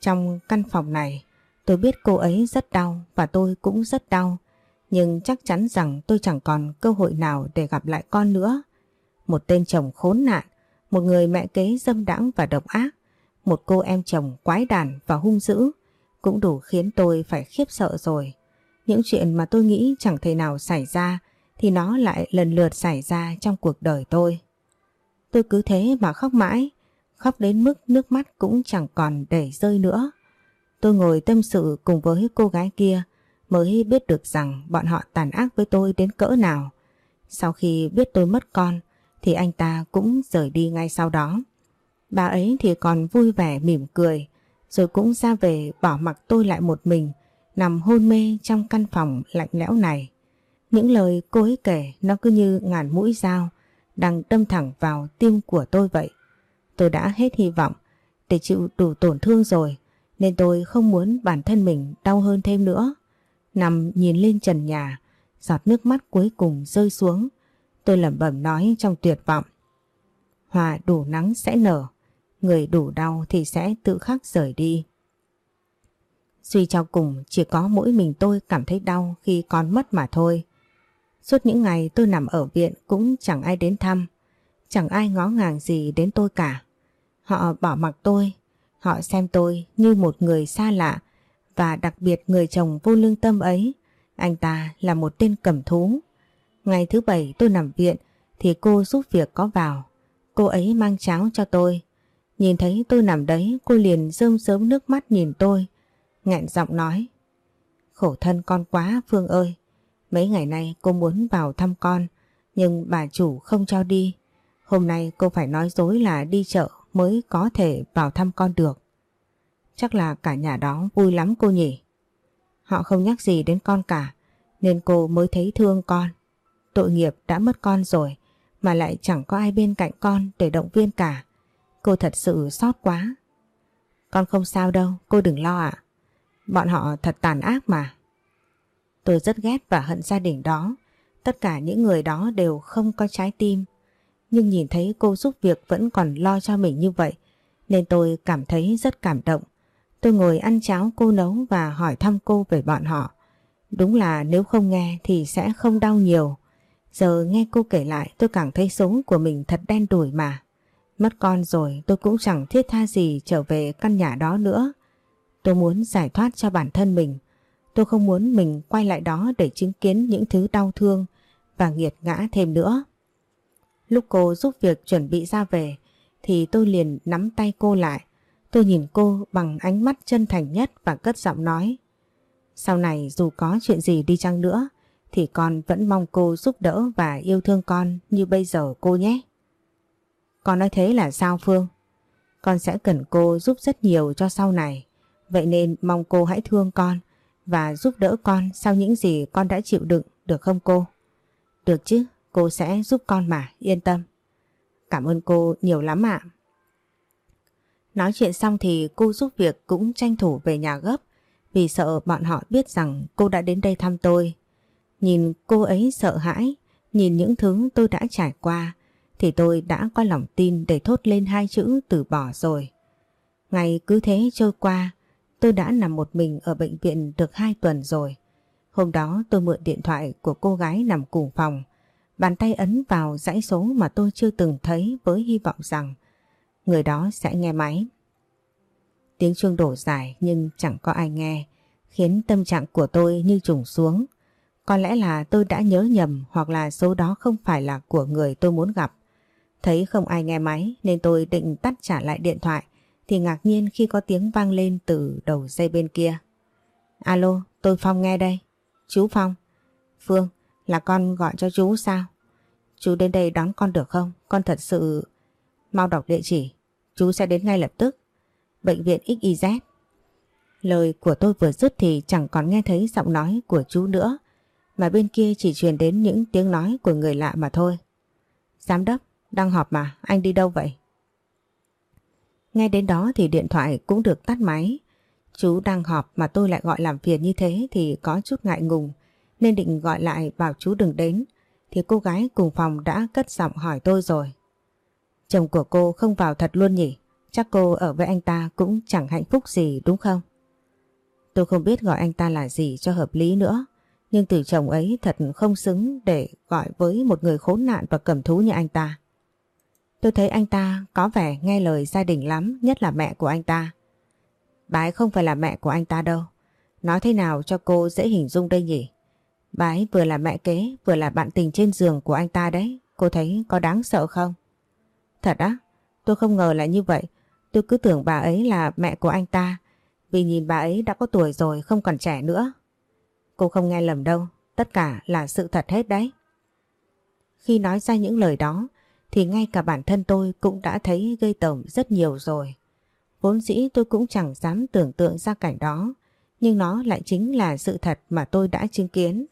trong căn phòng này, tôi biết cô ấy rất đau và tôi cũng rất đau. Nhưng chắc chắn rằng tôi chẳng còn cơ hội nào để gặp lại con nữa. Một tên chồng khốn nạn, một người mẹ kế dâm đãng và độc ác, một cô em chồng quái đản và hung dữ cũng đủ khiến tôi phải khiếp sợ rồi. Những chuyện mà tôi nghĩ chẳng thể nào xảy ra thì nó lại lần lượt xảy ra trong cuộc đời tôi. Tôi cứ thế mà khóc mãi, khóc đến mức nước mắt cũng chẳng còn để rơi nữa. Tôi ngồi tâm sự cùng với cô gái kia, mới biết được rằng bọn họ tàn ác với tôi đến cỡ nào. Sau khi biết tôi mất con, thì anh ta cũng rời đi ngay sau đó. Bà ấy thì còn vui vẻ mỉm cười, rồi cũng ra về bỏ mặc tôi lại một mình, nằm hôn mê trong căn phòng lạnh lẽo này. Những lời cô ấy kể nó cứ như ngàn mũi dao, đang đâm thẳng vào tim của tôi vậy. Tôi đã hết hy vọng để chịu đủ tổn thương rồi nên tôi không muốn bản thân mình đau hơn thêm nữa. Nằm nhìn lên trần nhà, giọt nước mắt cuối cùng rơi xuống. Tôi lẩm bẩm nói trong tuyệt vọng. Hòa đủ nắng sẽ nở, người đủ đau thì sẽ tự khắc rời đi. Suy cho cùng chỉ có mỗi mình tôi cảm thấy đau khi con mất mà thôi. Suốt những ngày tôi nằm ở viện cũng chẳng ai đến thăm, chẳng ai ngó ngàng gì đến tôi cả. Họ bỏ mặc tôi, họ xem tôi như một người xa lạ và đặc biệt người chồng vô lương tâm ấy, anh ta là một tên cầm thú. Ngày thứ bảy tôi nằm viện thì cô giúp việc có vào. Cô ấy mang cháo cho tôi. Nhìn thấy tôi nằm đấy cô liền rơm rớm nước mắt nhìn tôi. ngạn giọng nói. Khổ thân con quá Phương ơi. Mấy ngày nay cô muốn vào thăm con nhưng bà chủ không cho đi. Hôm nay cô phải nói dối là đi chợ mới có thể vào thăm con được. Chắc là cả nhà đó vui lắm cô nhỉ. Họ không nhắc gì đến con cả nên cô mới thấy thương con. Tội nghiệp đã mất con rồi mà lại chẳng có ai bên cạnh con để động viên cả. Cô thật sự xót quá. Con không sao đâu, cô đừng lo ạ. Bọn họ thật tàn ác mà. Tôi rất ghét và hận gia đình đó. Tất cả những người đó đều không có trái tim. Nhưng nhìn thấy cô giúp việc vẫn còn lo cho mình như vậy, nên tôi cảm thấy rất cảm động. Tôi ngồi ăn cháo cô nấu và hỏi thăm cô về bọn họ. Đúng là nếu không nghe thì sẽ không đau nhiều. Giờ nghe cô kể lại, tôi càng thấy số của mình thật đen đủi mà. Mất con rồi, tôi cũng chẳng thiết tha gì trở về căn nhà đó nữa. Tôi muốn giải thoát cho bản thân mình. Tôi không muốn mình quay lại đó để chứng kiến những thứ đau thương và nghiệt ngã thêm nữa. Lúc cô giúp việc chuẩn bị ra về thì tôi liền nắm tay cô lại. Tôi nhìn cô bằng ánh mắt chân thành nhất và cất giọng nói. Sau này dù có chuyện gì đi chăng nữa thì con vẫn mong cô giúp đỡ và yêu thương con như bây giờ cô nhé. Con nói thế là sao Phương? Con sẽ cần cô giúp rất nhiều cho sau này. Vậy nên mong cô hãy thương con và giúp đỡ con sau những gì con đã chịu đựng được không cô? Được chứ, cô sẽ giúp con mà, yên tâm. Cảm ơn cô nhiều lắm ạ. Nói chuyện xong thì cô giúp việc cũng tranh thủ về nhà gấp vì sợ bọn họ biết rằng cô đã đến đây thăm tôi. Nhìn cô ấy sợ hãi, nhìn những thứ tôi đã trải qua, thì tôi đã có lòng tin để thốt lên hai chữ từ bỏ rồi. Ngày cứ thế trôi qua, tôi đã nằm một mình ở bệnh viện được hai tuần rồi. Hôm đó tôi mượn điện thoại của cô gái nằm cùng phòng, bàn tay ấn vào dãy số mà tôi chưa từng thấy với hy vọng rằng người đó sẽ nghe máy. Tiếng chuông đổ dài nhưng chẳng có ai nghe, khiến tâm trạng của tôi như trùng xuống. Có lẽ là tôi đã nhớ nhầm hoặc là số đó không phải là của người tôi muốn gặp. Thấy không ai nghe máy nên tôi định tắt trả lại điện thoại thì ngạc nhiên khi có tiếng vang lên từ đầu dây bên kia. Alo, tôi Phong nghe đây. Chú Phong. Phương, là con gọi cho chú sao? Chú đến đây đón con được không? Con thật sự... Mau đọc địa chỉ, chú sẽ đến ngay lập tức. Bệnh viện XYZ. Lời của tôi vừa dứt thì chẳng còn nghe thấy giọng nói của chú nữa, mà bên kia chỉ truyền đến những tiếng nói của người lạ mà thôi. Giám đốc, đang họp mà, anh đi đâu vậy? Nghe đến đó thì điện thoại cũng được tắt máy. Chú đang họp mà tôi lại gọi làm phiền như thế thì có chút ngại ngùng, nên định gọi lại bảo chú đừng đến. Thì cô gái cùng phòng đã cất giọng hỏi tôi rồi. Chồng của cô không vào thật luôn nhỉ? Chắc cô ở với anh ta cũng chẳng hạnh phúc gì đúng không? Tôi không biết gọi anh ta là gì cho hợp lý nữa. Nhưng từ chồng ấy thật không xứng để gọi với một người khốn nạn và cầm thú như anh ta. Tôi thấy anh ta có vẻ nghe lời gia đình lắm, nhất là mẹ của anh ta. Bà ấy không phải là mẹ của anh ta đâu. Nói thế nào cho cô dễ hình dung đây nhỉ? Bà ấy vừa là mẹ kế, vừa là bạn tình trên giường của anh ta đấy. Cô thấy có đáng sợ không? Thật á? Tôi không ngờ là như vậy. Tôi cứ tưởng bà ấy là mẹ của anh ta. Vì nhìn bà ấy đã có tuổi rồi, không còn trẻ nữa. Cô không nghe lầm đâu. Tất cả là sự thật hết đấy. Khi nói ra những lời đó, thì ngay cả bản thân tôi cũng đã thấy gây tởm rất nhiều rồi. Vốn dĩ tôi cũng chẳng dám tưởng tượng ra cảnh đó, nhưng nó lại chính là sự thật mà tôi đã chứng kiến.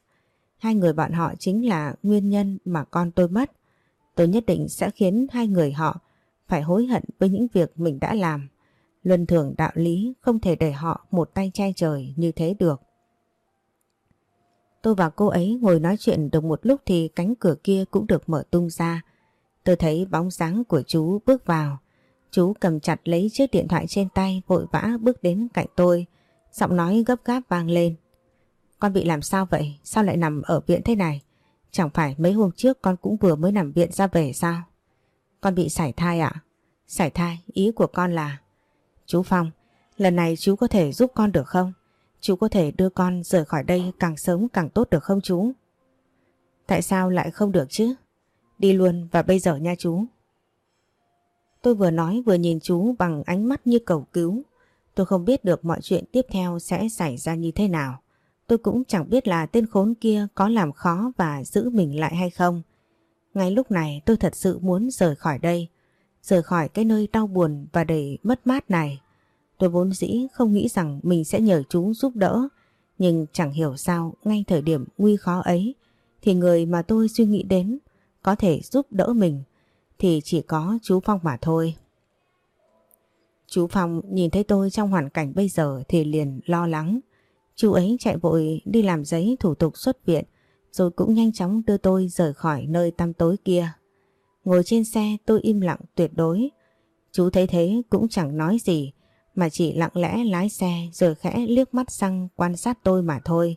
Hai người bọn họ chính là nguyên nhân mà con tôi mất. Tôi nhất định sẽ khiến hai người họ phải hối hận với những việc mình đã làm. Luân thường đạo lý không thể để họ một tay che trời như thế được. Tôi và cô ấy ngồi nói chuyện được một lúc thì cánh cửa kia cũng được mở tung ra. Tôi thấy bóng dáng của chú bước vào. Chú cầm chặt lấy chiếc điện thoại trên tay vội vã bước đến cạnh tôi. Giọng nói gấp gáp vang lên. Con bị làm sao vậy? Sao lại nằm ở viện thế này? Chẳng phải mấy hôm trước con cũng vừa mới nằm viện ra về sao? Con bị sảy thai ạ? À? Sảy thai, ý của con là... Chú Phong, lần này chú có thể giúp con được không? Chú có thể đưa con rời khỏi đây càng sớm càng tốt được không chú? Tại sao lại không được chứ? Đi luôn và bây giờ nha chú. Tôi vừa nói vừa nhìn chú bằng ánh mắt như cầu cứu. Tôi không biết được mọi chuyện tiếp theo sẽ xảy ra như thế nào. Tôi cũng chẳng biết là tên khốn kia có làm khó và giữ mình lại hay không. Ngay lúc này tôi thật sự muốn rời khỏi đây. Rời khỏi cái nơi đau buồn và đầy mất mát này. Tôi vốn dĩ không nghĩ rằng mình sẽ nhờ chú giúp đỡ. Nhưng chẳng hiểu sao ngay thời điểm nguy khó ấy, thì người mà tôi suy nghĩ đến có thể giúp đỡ mình thì chỉ có chú Phong mà thôi. Chú Phong nhìn thấy tôi trong hoàn cảnh bây giờ thì liền lo lắng. Chú ấy chạy vội đi làm giấy thủ tục xuất viện rồi cũng nhanh chóng đưa tôi rời khỏi nơi tăm tối kia. Ngồi trên xe tôi im lặng tuyệt đối. Chú thấy thế cũng chẳng nói gì mà chỉ lặng lẽ lái xe rồi khẽ liếc mắt sang quan sát tôi mà thôi.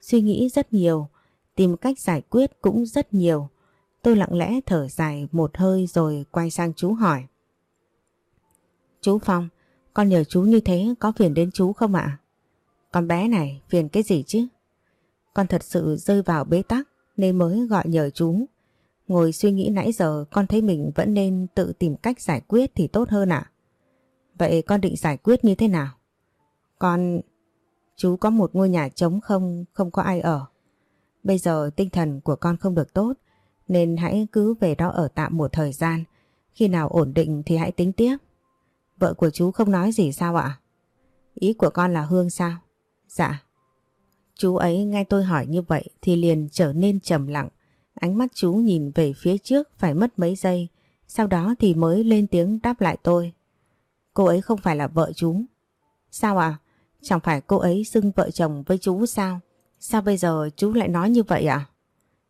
Suy nghĩ rất nhiều, tìm cách giải quyết cũng rất nhiều. Tôi lặng lẽ thở dài một hơi rồi quay sang chú hỏi. Chú Phong, con nhờ chú như thế có phiền đến chú không ạ? Con bé này phiền cái gì chứ? Con thật sự rơi vào bế tắc nên mới gọi nhờ chú. Ngồi suy nghĩ nãy giờ con thấy mình vẫn nên tự tìm cách giải quyết thì tốt hơn ạ. Vậy con định giải quyết như thế nào? Con... Chú có một ngôi nhà trống không, không có ai ở. Bây giờ tinh thần của con không được tốt nên hãy cứ về đó ở tạm một thời gian. Khi nào ổn định thì hãy tính tiếp. Vợ của chú không nói gì sao ạ? Ý của con là Hương sao? Dạ. Chú ấy nghe tôi hỏi như vậy thì liền trở nên trầm lặng. Ánh mắt chú nhìn về phía trước phải mất mấy giây. Sau đó thì mới lên tiếng đáp lại tôi. Cô ấy không phải là vợ chú. Sao ạ? Chẳng phải cô ấy xưng vợ chồng với chú sao? Sao bây giờ chú lại nói như vậy ạ? À?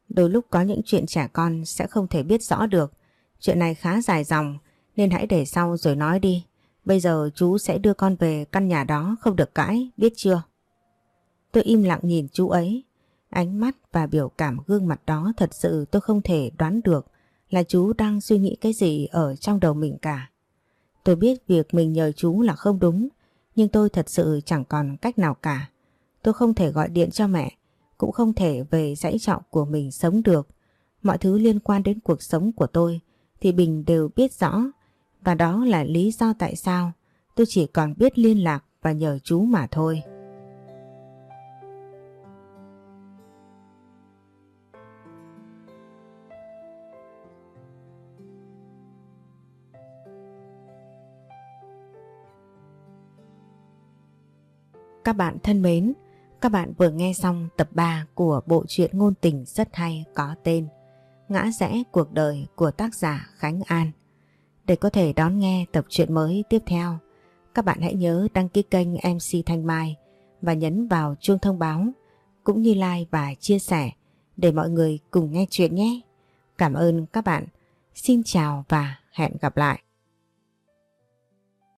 Đôi lúc có những chuyện trẻ con sẽ không thể biết rõ được. Chuyện này khá dài dòng nên hãy để sau rồi nói đi. Bây giờ chú sẽ đưa con về căn nhà đó không được cãi, biết chưa? Tôi im lặng nhìn chú ấy. Ánh mắt và biểu cảm gương mặt đó thật sự tôi không thể đoán được là chú đang suy nghĩ cái gì ở trong đầu mình cả. Tôi biết việc mình nhờ chú là không đúng, nhưng tôi thật sự chẳng còn cách nào cả. Tôi không thể gọi điện cho mẹ, cũng không thể về dãy trọ của mình sống được. Mọi thứ liên quan đến cuộc sống của tôi thì Bình đều biết rõ và đó là lý do tại sao tôi chỉ còn biết liên lạc và nhờ chú mà thôi. Các bạn thân mến, các bạn vừa nghe xong tập 3 của bộ truyện ngôn tình rất hay có tên Ngã rẽ cuộc đời của tác giả Khánh An. Để có thể đón nghe tập truyện mới tiếp theo, các bạn hãy nhớ đăng ký kênh MC Thanh Mai và nhấn vào chuông thông báo cũng như like và chia sẻ để mọi người cùng nghe chuyện nhé. Cảm ơn các bạn. Xin chào và hẹn gặp lại.